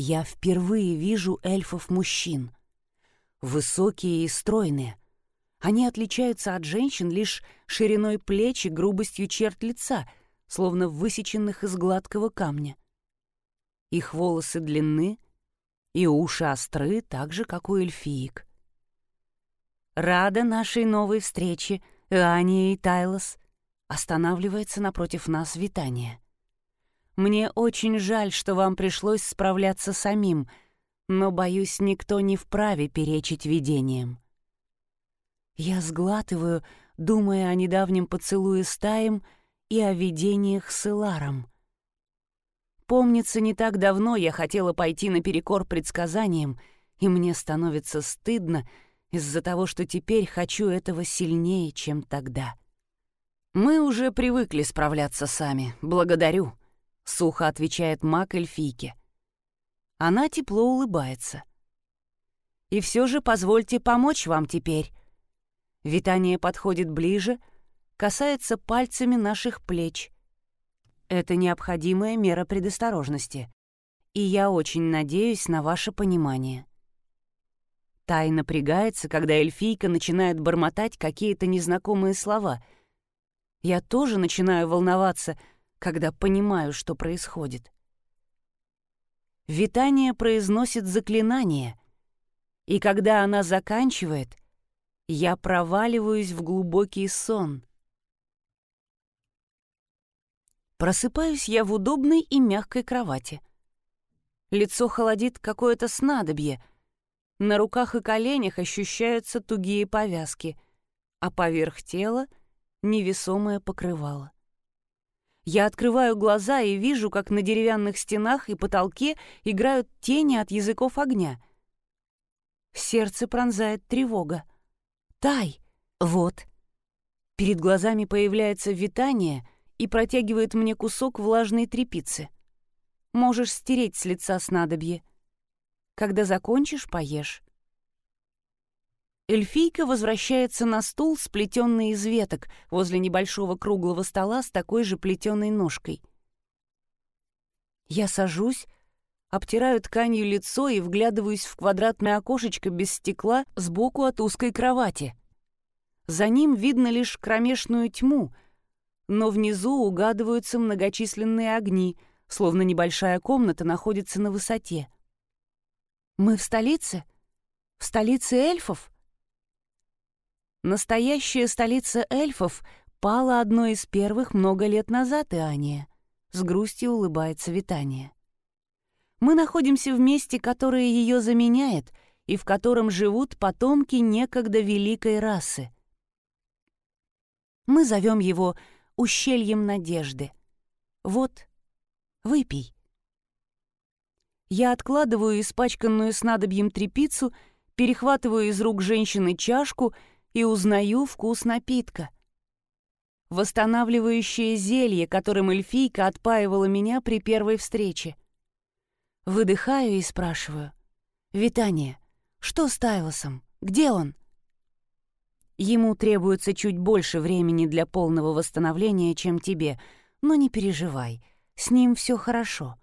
Я впервые вижу эльфов-мужчин. Высокие и стройные — они отличаются от женщин лишь шириной плеч и грубостью черт лица, словно высеченных из гладкого камня. Их волосы длинны, и уши остры, так же, как у эльфиек. «Рада нашей новой встрече, Ания и Тайлос», останавливается напротив нас Витания. «Мне очень жаль, что вам пришлось справляться самим, но, боюсь, никто не вправе перечить видениям». Я сглатываю, думая о недавнем поцелуе с Таем и о видениях с Иларом. Помнится, не так давно я хотела пойти наперекор предсказаниям, и мне становится стыдно из-за того, что теперь хочу этого сильнее, чем тогда. «Мы уже привыкли справляться сами, благодарю», — сухо отвечает маг эльфийке. Она тепло улыбается. «И все же позвольте помочь вам теперь», Витание подходит ближе, касается пальцами наших плеч. Это необходимая мера предосторожности, и я очень надеюсь на ваше понимание. Тай напрягается, когда эльфийка начинает бормотать какие-то незнакомые слова. Я тоже начинаю волноваться, когда понимаю, что происходит. Витание произносит заклинание, и когда она заканчивает — я проваливаюсь в глубокий сон. Просыпаюсь я в удобной и мягкой кровати. Лицо холодит какое-то снадобье. На руках и коленях ощущаются тугие повязки, а поверх тела — невесомое покрывало. Я открываю глаза и вижу, как на деревянных стенах и потолке играют тени от языков огня. Сердце пронзает тревога. Тай! Вот!» Перед глазами появляется витание и протягивает мне кусок влажной трепицы. Можешь стереть с лица снадобье. Когда закончишь, поешь. Эльфийка возвращается на стул, сплетенный из веток, возле небольшого круглого стола с такой же плетеной ножкой. Я сажусь, обтираю тканью лицо и вглядываюсь в квадратное окошечко без стекла сбоку от узкой кровати. За ним видно лишь кромешную тьму, но внизу угадываются многочисленные огни, словно небольшая комната находится на высоте. «Мы в столице? В столице эльфов?» Настоящая столица эльфов пала одной из первых много лет назад, Иания. С грустью улыбается Витания. Мы находимся в месте, которое ее заменяет, и в котором живут потомки некогда великой расы. Мы зовем его ущельем надежды. Вот, выпей. Я откладываю испачканную снадобьем трепицу, перехватываю из рук женщины чашку и узнаю вкус напитка. Восстанавливающее зелье, которым эльфийка отпаивала меня при первой встрече. Выдыхаю и спрашиваю. «Витание, что с Тайлосом? Где он?» Ему требуется чуть больше времени для полного восстановления, чем тебе, но не переживай, с ним все хорошо.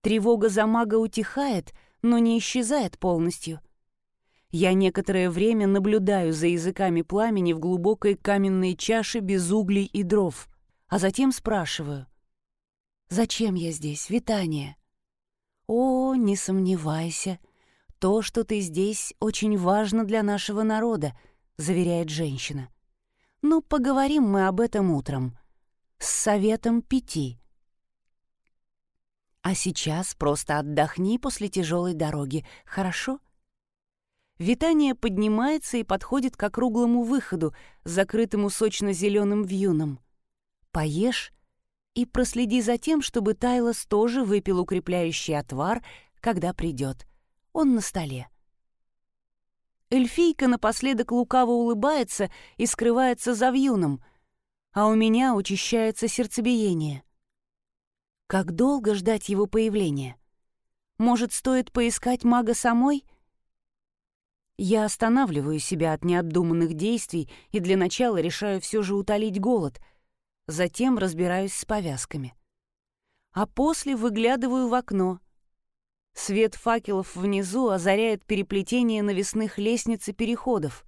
Тревога за мага утихает, но не исчезает полностью. Я некоторое время наблюдаю за языками пламени в глубокой каменной чаше без углей и дров, а затем спрашиваю. «Зачем я здесь, Витание?» «О, не сомневайся, то, что ты здесь, очень важно для нашего народа», — заверяет женщина. «Ну, поговорим мы об этом утром. С советом пяти». А сейчас просто отдохни после тяжелой дороги, хорошо? Витание поднимается и подходит к округлому выходу, закрытому сочно-зеленым вьюном. Поешь и проследи за тем, чтобы Тайлос тоже выпил укрепляющий отвар, когда придет. Он на столе. Эльфийка напоследок лукаво улыбается и скрывается за вьюном, а у меня учащается сердцебиение. Как долго ждать его появления? Может, стоит поискать мага самой? Я останавливаю себя от необдуманных действий и для начала решаю все же утолить голод. Затем разбираюсь с повязками. А после выглядываю в окно. Свет факелов внизу озаряет переплетение навесных лестниц и переходов.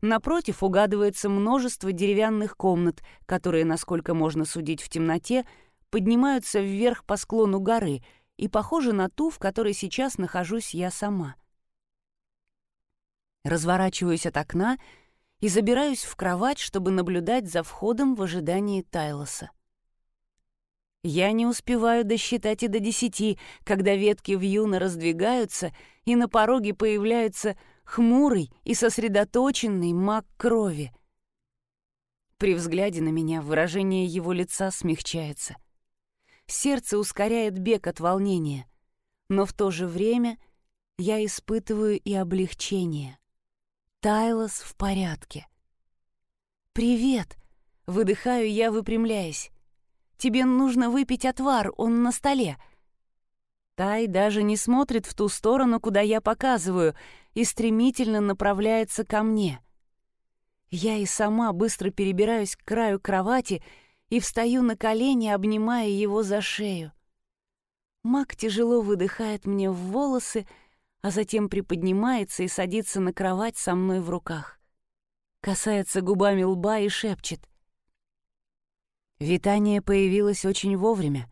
Напротив угадывается множество деревянных комнат, которые, насколько можно судить в темноте, поднимаются вверх по склону горы и похожи на ту, в которой сейчас нахожусь я сама. Разворачиваюсь от окна и забираюсь в кровать, чтобы наблюдать за входом в ожидании Тайлоса. Я не успеваю досчитать и до десяти, когда ветки вьюна раздвигаются, и на пороге появляется хмурый и сосредоточенный маг крови. При взгляде на меня выражение его лица смягчается — сердце ускоряет бег от волнения, но в то же время я испытываю и облегчение. Тайлос в порядке. «Привет!» — выдыхаю я, выпрямляясь. «Тебе нужно выпить отвар, он на столе». Тай даже не смотрит в ту сторону, куда я показываю, и стремительно направляется ко мне. Я и сама быстро перебираюсь к краю кровати и встаю на колени, обнимая его за шею. Мак тяжело выдыхает мне в волосы, а затем приподнимается и садится на кровать со мной в руках. Касается губами лба и шепчет. Витание появилось очень вовремя.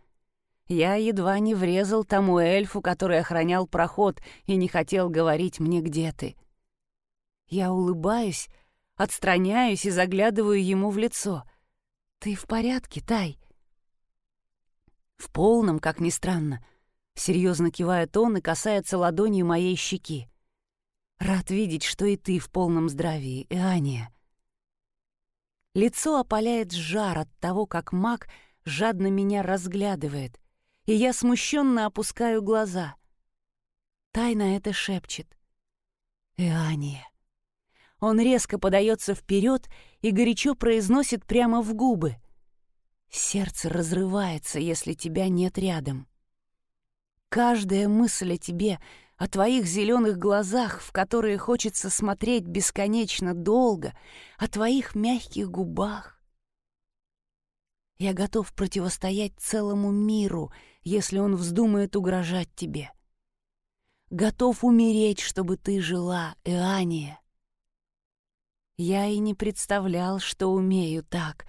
Я едва не врезал тому эльфу, который охранял проход и не хотел говорить мне, где ты. Я улыбаюсь, отстраняюсь и заглядываю ему в лицо — «Ты в порядке, Тай?» «В полном, как ни странно», — серьезно кивает он и касается ладонью моей щеки. «Рад видеть, что и ты в полном здравии, Иания». Лицо опаляет жар от того, как маг жадно меня разглядывает, и я смущенно опускаю глаза. Тайна это шепчет. «Иания». Он резко подается вперед и горячо произносит прямо в губы. Сердце разрывается, если тебя нет рядом. Каждая мысль о тебе, о твоих зеленых глазах, в которые хочется смотреть бесконечно долго, о твоих мягких губах. Я готов противостоять целому миру, если он вздумает угрожать тебе. Готов умереть, чтобы ты жила, Иания. Я и не представлял, что умею так,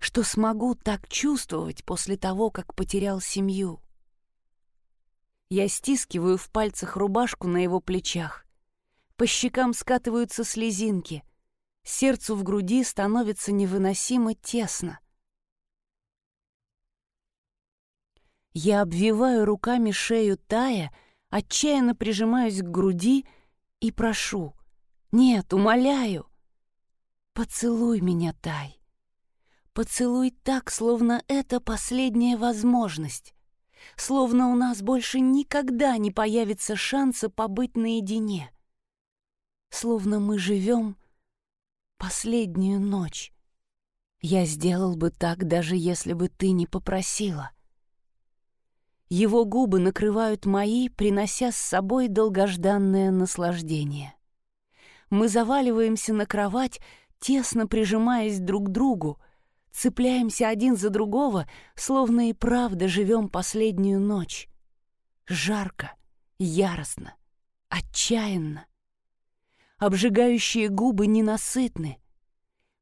что смогу так чувствовать после того, как потерял семью. Я стискиваю в пальцах рубашку на его плечах. По щекам скатываются слезинки. Сердцу в груди становится невыносимо тесно. Я обвиваю руками шею Тая, отчаянно прижимаюсь к груди и прошу — нет, умоляю. Поцелуй меня, Тай. Поцелуй так, словно это последняя возможность. Словно у нас больше никогда не появится шанса побыть наедине. Словно мы живем последнюю ночь. Я сделал бы так, даже если бы ты не попросила. Его губы накрывают мои, принося с собой долгожданное наслаждение. Мы заваливаемся на кровать, тесно прижимаясь друг к другу, цепляемся один за другого, словно и правда живем последнюю ночь. Жарко, яростно, отчаянно. Обжигающие губы ненасытны.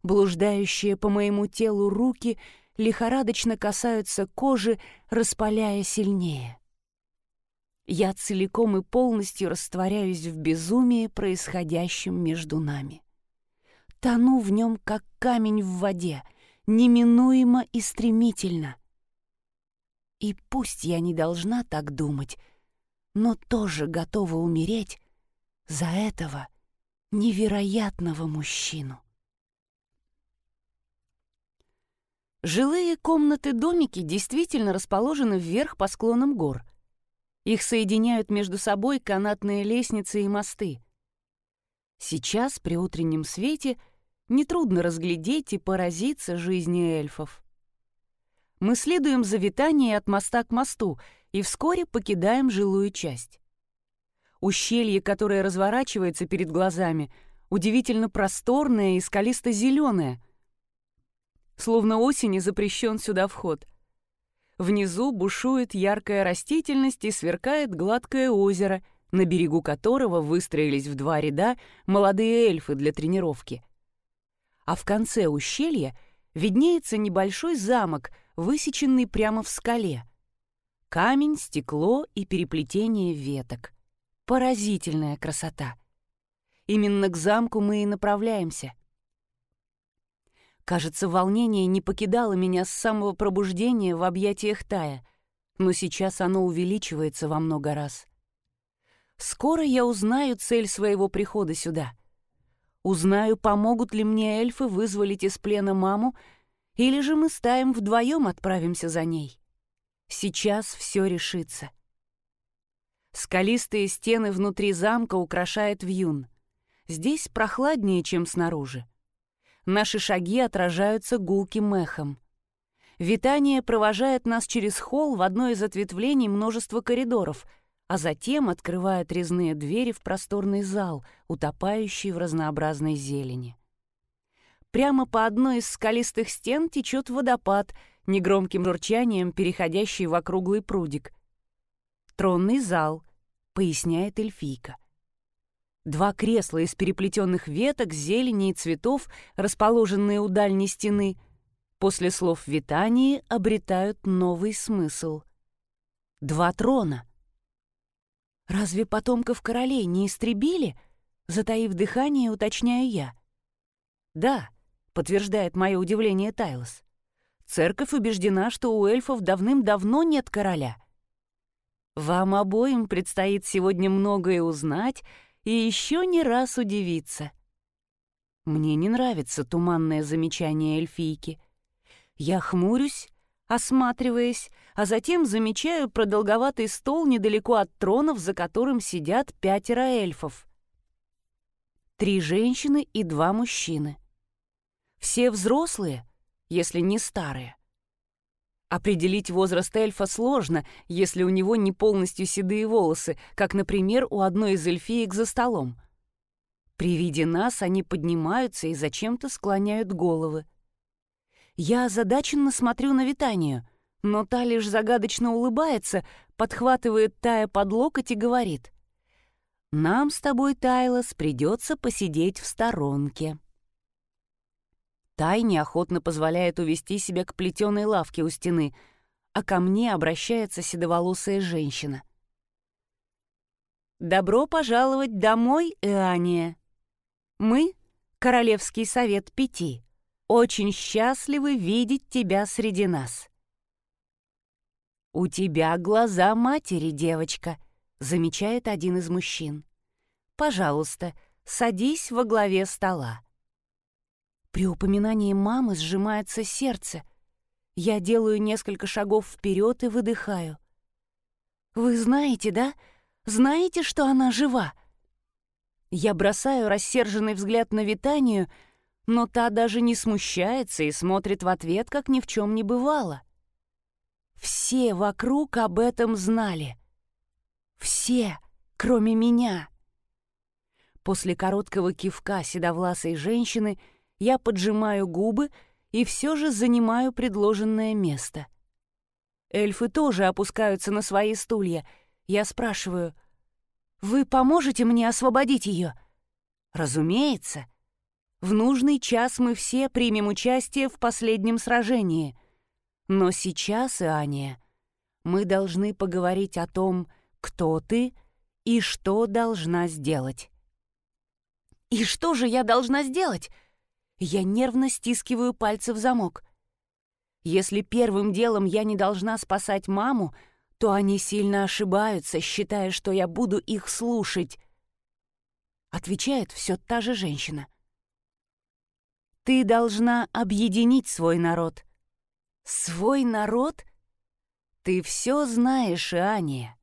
Блуждающие по моему телу руки лихорадочно касаются кожи, распаляя сильнее. Я целиком и полностью растворяюсь в безумии, происходящем между нами. Тону в нем, как камень в воде, неминуемо и стремительно. И пусть я не должна так думать, но тоже готова умереть за этого невероятного мужчину. Жилые комнаты-домики действительно расположены вверх по склонам гор — их соединяют между собой канатные лестницы и мосты. Сейчас, при утреннем свете, нетрудно разглядеть и поразиться жизни эльфов. Мы следуем за Витанией от моста к мосту и вскоре покидаем жилую часть. Ущелье, которое разворачивается перед глазами, удивительно просторное и скалисто-зеленое. Словно осени запрещен сюда вход — Внизу бушует яркая растительность и сверкает гладкое озеро, на берегу которого выстроились в два ряда молодые эльфы для тренировки. А в конце ущелья виднеется небольшой замок, высеченный прямо в скале. Камень, стекло и переплетение веток. Поразительная красота. Именно к замку мы и направляемся — Кажется, волнение не покидало меня с самого пробуждения в объятиях Тая, но сейчас оно увеличивается во много раз. Скоро я узнаю цель своего прихода сюда. Узнаю, помогут ли мне эльфы вызволить из плена маму, или же мы стаем вдвоем отправимся за ней. Сейчас все решится. Скалистые стены внутри замка украшает вьюн. Здесь прохладнее, чем снаружи. Наши шаги отражаются гулким эхом. Витание провожает нас через холл в одно из ответвлений множества коридоров, а затем открывает резные двери в просторный зал, утопающий в разнообразной зелени. Прямо по одной из скалистых стен течет водопад, негромким журчанием переходящий в округлый прудик. «Тронный зал», — поясняет эльфийка. Два кресла из переплетенных веток, зелени и цветов, расположенные у дальней стены, после слов Витании обретают новый смысл. Два трона. Разве потомков королей не истребили? Затаив дыхание, уточняю я. Да, подтверждает мое удивление Тайлос. Церковь убеждена, что у эльфов давным-давно нет короля. Вам обоим предстоит сегодня многое узнать и еще не раз удивиться. Мне не нравится туманное замечание эльфийки. Я хмурюсь, осматриваясь, а затем замечаю продолговатый стол недалеко от тронов, за которым сидят пятеро эльфов. Три женщины и два мужчины. Все взрослые, если не старые. Определить возраст эльфа сложно, если у него не полностью седые волосы, как, например, у одной из эльфиек за столом. При виде нас они поднимаются и зачем-то склоняют головы. Я озадаченно смотрю на Витанию, но та лишь загадочно улыбается, подхватывает Тая под локоть и говорит. «Нам с тобой, Тайлос, придется посидеть в сторонке». Тай неохотно позволяет увести себя к плетеной лавке у стены, а ко мне обращается седоволосая женщина. «Добро пожаловать домой, Иания. Мы, Королевский совет пяти, очень счастливы видеть тебя среди нас». «У тебя глаза матери, девочка», — замечает один из мужчин. «Пожалуйста, садись во главе стола». При упоминании мамы сжимается сердце. Я делаю несколько шагов вперед и выдыхаю. «Вы знаете, да? Знаете, что она жива?» Я бросаю рассерженный взгляд на Витанию, но та даже не смущается и смотрит в ответ, как ни в чем не бывало. Все вокруг об этом знали. Все, кроме меня. После короткого кивка седовласой женщины — я поджимаю губы и все же занимаю предложенное место. Эльфы тоже опускаются на свои стулья. Я спрашиваю, «Вы поможете мне освободить ее?» «Разумеется. В нужный час мы все примем участие в последнем сражении. Но сейчас, Аня, мы должны поговорить о том, кто ты и что должна сделать». «И что же я должна сделать?» Я нервно стискиваю пальцы в замок. Если первым делом я не должна спасать маму, то они сильно ошибаются, считая, что я буду их слушать. Отвечает все та же женщина. Ты должна объединить свой народ. Свой народ? Ты все знаешь, Аня.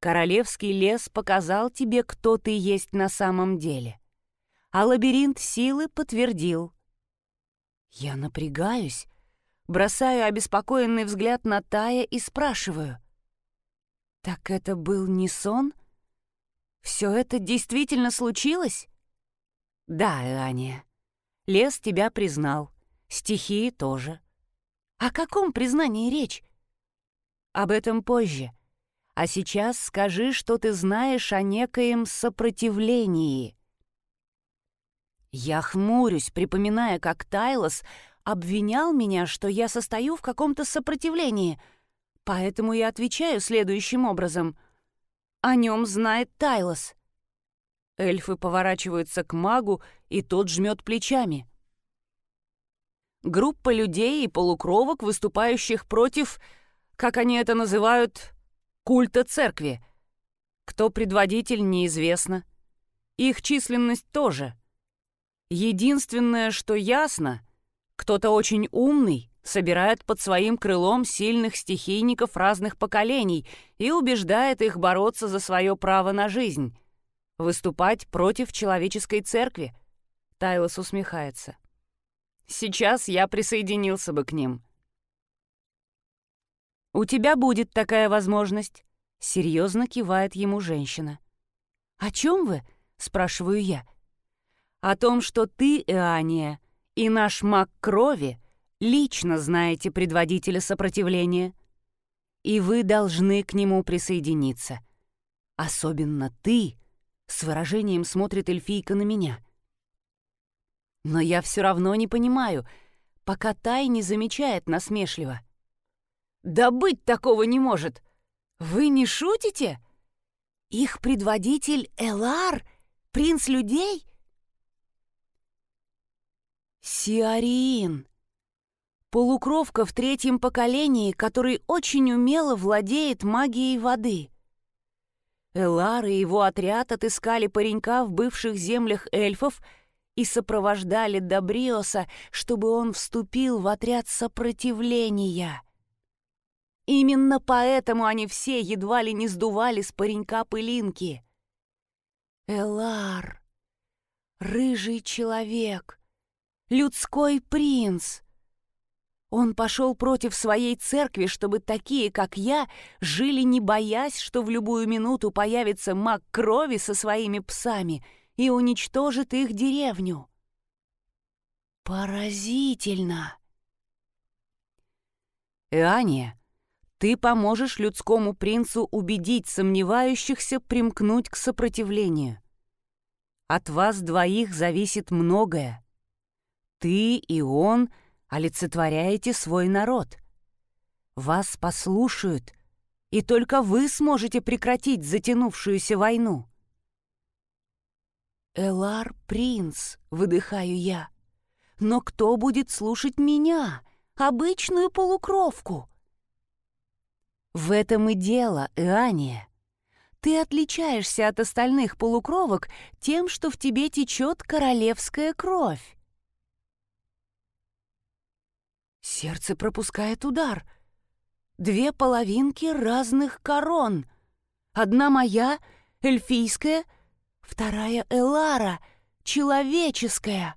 Королевский лес показал тебе, кто ты есть на самом деле а лабиринт силы подтвердил. Я напрягаюсь, бросаю обеспокоенный взгляд на Тая и спрашиваю. «Так это был не сон? Все это действительно случилось?» «Да, Аня. Лес тебя признал, стихии тоже. О каком признании речь?» «Об этом позже. А сейчас скажи, что ты знаешь о некоем сопротивлении». Я хмурюсь, припоминая, как Тайлос обвинял меня, что я состою в каком-то сопротивлении. Поэтому я отвечаю следующим образом. О нем знает Тайлос. Эльфы поворачиваются к магу, и тот жмет плечами. Группа людей и полукровок, выступающих против, как они это называют, культа церкви. Кто предводитель, неизвестно. Их численность тоже — Единственное, что ясно, кто-то очень умный собирает под своим крылом сильных стихийников разных поколений и убеждает их бороться за свое право на жизнь, выступать против человеческой церкви. Тайлос усмехается. Сейчас я присоединился бы к ним. «У тебя будет такая возможность», — серьезно кивает ему женщина. «О чем вы?» — спрашиваю я о том, что ты, Иоанния, и наш маг крови лично знаете предводителя сопротивления, и вы должны к нему присоединиться. Особенно ты, с выражением смотрит эльфийка на меня. Но я все равно не понимаю, пока Тай не замечает насмешливо. «Да быть такого не может! Вы не шутите? Их предводитель Элар, принц людей?» Сиариин. Полукровка в третьем поколении, который очень умело владеет магией воды. Элар и его отряд отыскали паренька в бывших землях эльфов и сопровождали Добриоса, чтобы он вступил в отряд сопротивления. Именно поэтому они все едва ли не сдували с паренька пылинки. Элар, рыжий человек — людской принц. Он пошел против своей церкви, чтобы такие, как я, жили не боясь, что в любую минуту появится маг крови со своими псами и уничтожит их деревню. Поразительно! Иания, ты поможешь людскому принцу убедить сомневающихся примкнуть к сопротивлению. От вас двоих зависит многое. Ты и он олицетворяете свой народ. Вас послушают, и только вы сможете прекратить затянувшуюся войну. «Элар — принц», — выдыхаю я. «Но кто будет слушать меня, обычную полукровку?» «В этом и дело, Иания. Ты отличаешься от остальных полукровок тем, что в тебе течет королевская кровь. Сердце пропускает удар. Две половинки разных корон. Одна моя, эльфийская, вторая Элара, человеческая.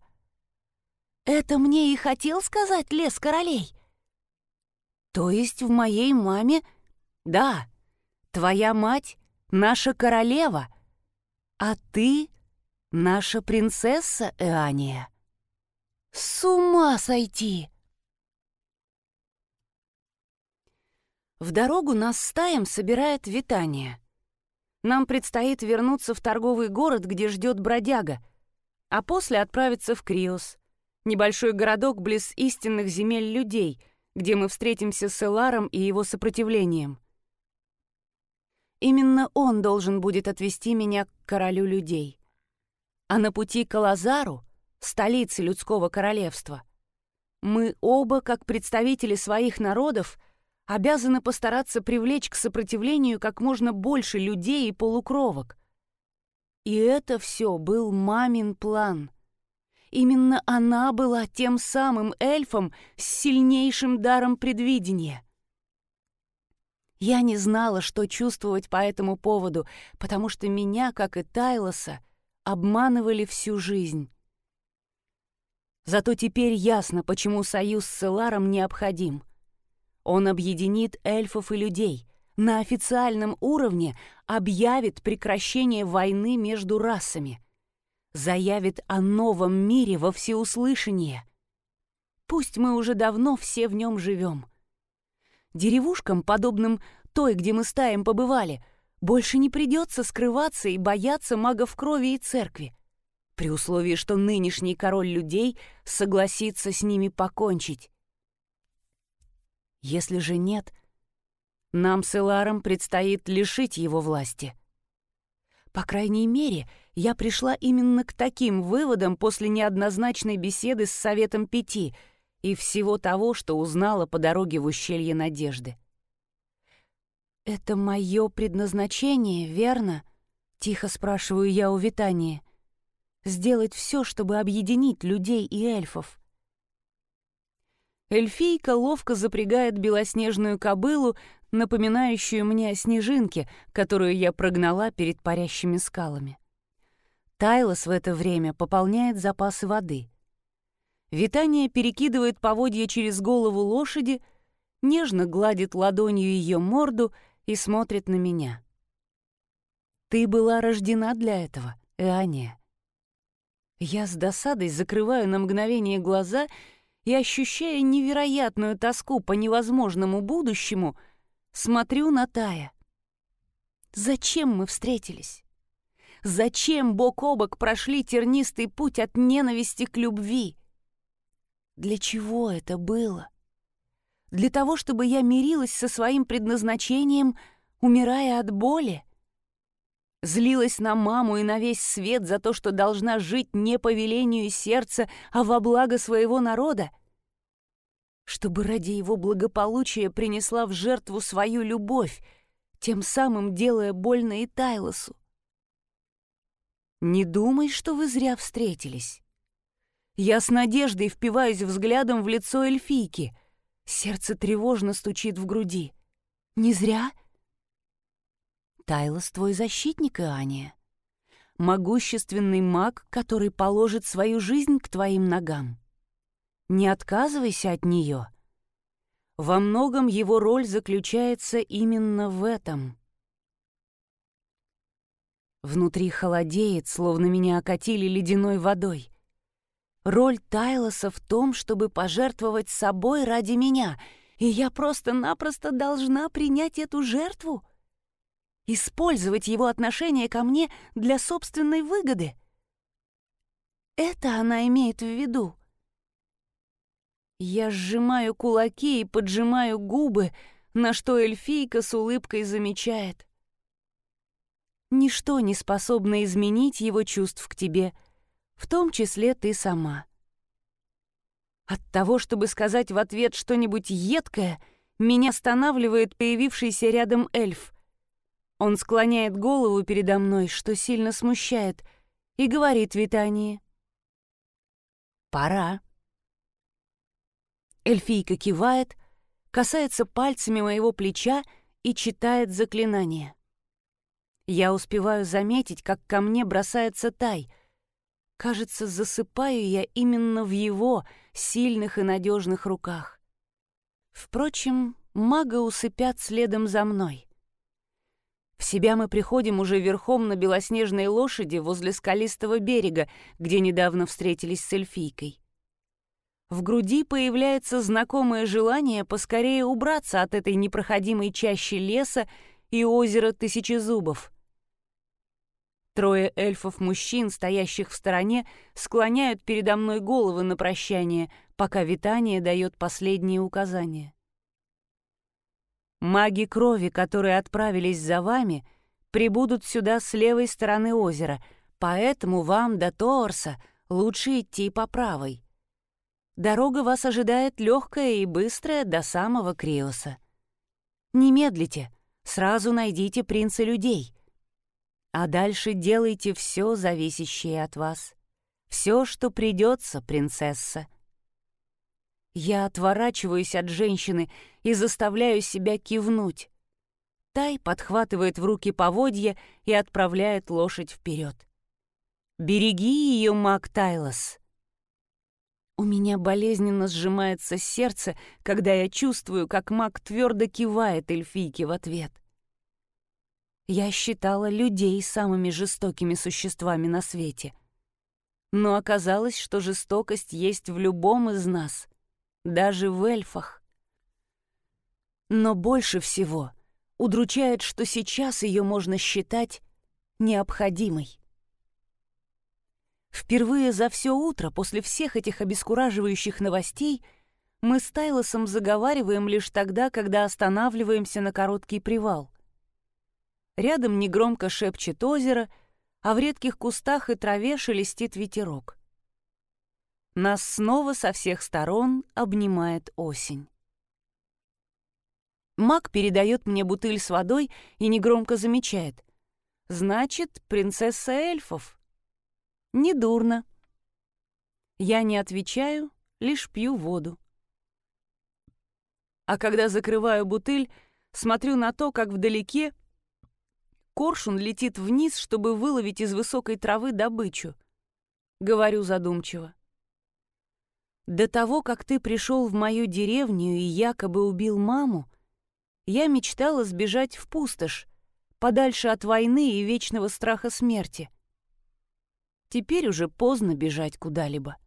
Это мне и хотел сказать лес королей. То есть в моей маме... Да, твоя мать — наша королева, а ты — наша принцесса Эания. С ума сойти! В дорогу нас стаем собирает Витания. Нам предстоит вернуться в торговый город, где ждет бродяга, а после отправиться в Криос, небольшой городок близ истинных земель людей — где мы встретимся с Эларом и его сопротивлением. Именно он должен будет отвести меня к королю людей. А на пути к Лазару, столице людского королевства, мы оба, как представители своих народов, обязаны постараться привлечь к сопротивлению как можно больше людей и полукровок. И это все был мамин план — Именно она была тем самым эльфом с сильнейшим даром предвидения. Я не знала, что чувствовать по этому поводу, потому что меня, как и Тайлоса, обманывали всю жизнь. Зато теперь ясно, почему союз с Селаром необходим. Он объединит эльфов и людей, на официальном уровне объявит прекращение войны между расами — заявит о новом мире во всеуслышание. Пусть мы уже давно все в нем живем. Деревушкам, подобным той, где мы стаем побывали, больше не придется скрываться и бояться магов крови и церкви, при условии, что нынешний король людей согласится с ними покончить. Если же нет, нам с Эларом предстоит лишить его власти. По крайней мере, — я пришла именно к таким выводам после неоднозначной беседы с Советом Пяти и всего того, что узнала по дороге в ущелье Надежды. «Это мое предназначение, верно?» — тихо спрашиваю я у Витания. «Сделать все, чтобы объединить людей и эльфов». Эльфийка ловко запрягает белоснежную кобылу, напоминающую мне о снежинке, которую я прогнала перед парящими скалами. Тайлос в это время пополняет запасы воды. Витание перекидывает поводья через голову лошади, нежно гладит ладонью ее морду и смотрит на меня. «Ты была рождена для этого, Эания». Я с досадой закрываю на мгновение глаза и, ощущая невероятную тоску по невозможному будущему, смотрю на Тая. Зачем мы встретились? Зачем бок о бок прошли тернистый путь от ненависти к любви? Для чего это было? Для того, чтобы я мирилась со своим предназначением, умирая от боли? Злилась на маму и на весь свет за то, что должна жить не по велению сердца, а во благо своего народа? Чтобы ради его благополучия принесла в жертву свою любовь, тем самым делая больно и Тайлосу. Не думай, что вы зря встретились. Я с надеждой впиваюсь взглядом в лицо эльфийки. Сердце тревожно стучит в груди. Не зря? Тайлос твой защитник, Иания. Могущественный маг, который положит свою жизнь к твоим ногам. Не отказывайся от нее. Во многом его роль заключается именно в этом — Внутри холодеет, словно меня окатили ледяной водой. Роль Тайлоса в том, чтобы пожертвовать собой ради меня, и я просто-напросто должна принять эту жертву? Использовать его отношение ко мне для собственной выгоды? Это она имеет в виду. Я сжимаю кулаки и поджимаю губы, на что эльфийка с улыбкой замечает. Ничто не способно изменить его чувств к тебе, в том числе ты сама. От того, чтобы сказать в ответ что-нибудь едкое, меня останавливает появившийся рядом эльф. Он склоняет голову передо мной, что сильно смущает, и говорит Витании. «Пора». Эльфийка кивает, касается пальцами моего плеча и читает заклинание. Я успеваю заметить, как ко мне бросается Тай. Кажется, засыпаю я именно в его сильных и надежных руках. Впрочем, мага усыпят следом за мной. В себя мы приходим уже верхом на белоснежной лошади возле скалистого берега, где недавно встретились с эльфийкой. В груди появляется знакомое желание поскорее убраться от этой непроходимой чащи леса и озера Тысячи Зубов. Трое эльфов-мужчин, стоящих в стороне, склоняют передо мной головы на прощание, пока Витание дает последние указания. Маги крови, которые отправились за вами, прибудут сюда с левой стороны озера, поэтому вам до Торса лучше идти по правой. Дорога вас ожидает легкая и быстрая до самого Криоса. Не медлите, сразу найдите принца людей. А дальше делайте все зависящее от вас. Все, что придется, принцесса. Я отворачиваюсь от женщины и заставляю себя кивнуть. Тай подхватывает в руки поводья и отправляет лошадь вперед. «Береги ее, маг Тайлос!» У меня болезненно сжимается сердце, когда я чувствую, как маг твердо кивает эльфийке в ответ. Я считала людей самыми жестокими существами на свете. Но оказалось, что жестокость есть в любом из нас даже в эльфах. Но больше всего удручает, что сейчас ее можно считать необходимой. Впервые за все утро после всех этих обескураживающих новостей мы с Тайлосом заговариваем лишь тогда, когда останавливаемся на короткий привал. Рядом негромко шепчет озеро, а в редких кустах и траве шелестит ветерок. Нас снова со всех сторон обнимает осень. Маг передает мне бутыль с водой и негромко замечает. «Значит, принцесса эльфов». «Недурно». Я не отвечаю, лишь пью воду. А когда закрываю бутыль, смотрю на то, как вдалеке коршун летит вниз, чтобы выловить из высокой травы добычу. Говорю задумчиво. До того, как ты пришел в мою деревню и якобы убил маму, я мечтала сбежать в пустошь, подальше от войны и вечного страха смерти. Теперь уже поздно бежать куда-либо.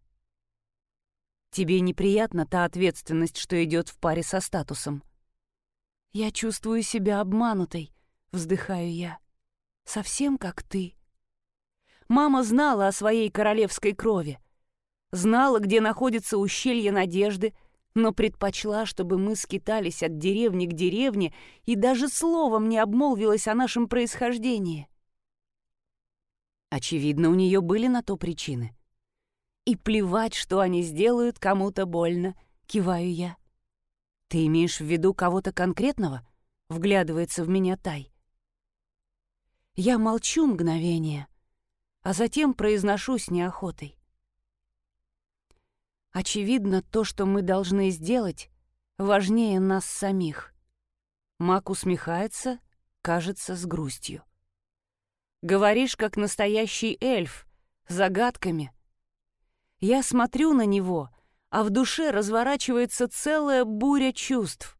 Тебе неприятна та ответственность, что идет в паре со статусом. Я чувствую себя обманутой, вздыхаю я. Совсем как ты. Мама знала о своей королевской крови — знала, где находится ущелье Надежды, но предпочла, чтобы мы скитались от деревни к деревне и даже словом не обмолвилась о нашем происхождении. Очевидно, у нее были на то причины. И плевать, что они сделают кому-то больно, киваю я. Ты имеешь в виду кого-то конкретного? Вглядывается в меня Тай. Я молчу мгновение, а затем произношу с неохотой. Очевидно, то, что мы должны сделать, важнее нас самих. Мак усмехается, кажется, с грустью. Говоришь, как настоящий эльф, загадками. Я смотрю на него, а в душе разворачивается целая буря чувств.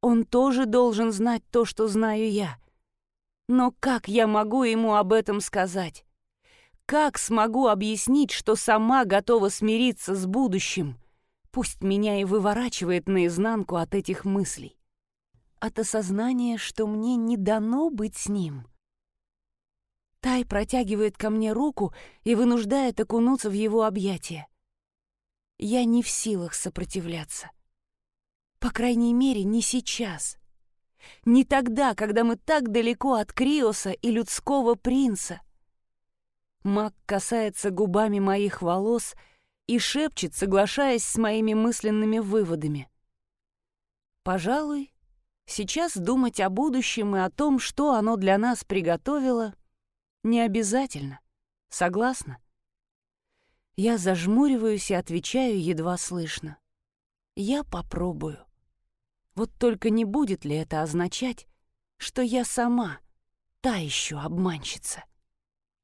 Он тоже должен знать то, что знаю я. Но как я могу ему об этом сказать? Как смогу объяснить, что сама готова смириться с будущим? Пусть меня и выворачивает наизнанку от этих мыслей. От осознания, что мне не дано быть с ним. Тай протягивает ко мне руку и вынуждает окунуться в его объятия. Я не в силах сопротивляться. По крайней мере, не сейчас. Не тогда, когда мы так далеко от Криоса и людского принца — Мак касается губами моих волос и шепчет, соглашаясь с моими мысленными выводами. Пожалуй, сейчас думать о будущем и о том, что оно для нас приготовило, не обязательно. Согласна? Я зажмуриваюсь и отвечаю едва слышно. Я попробую. Вот только не будет ли это означать, что я сама та еще обманщица?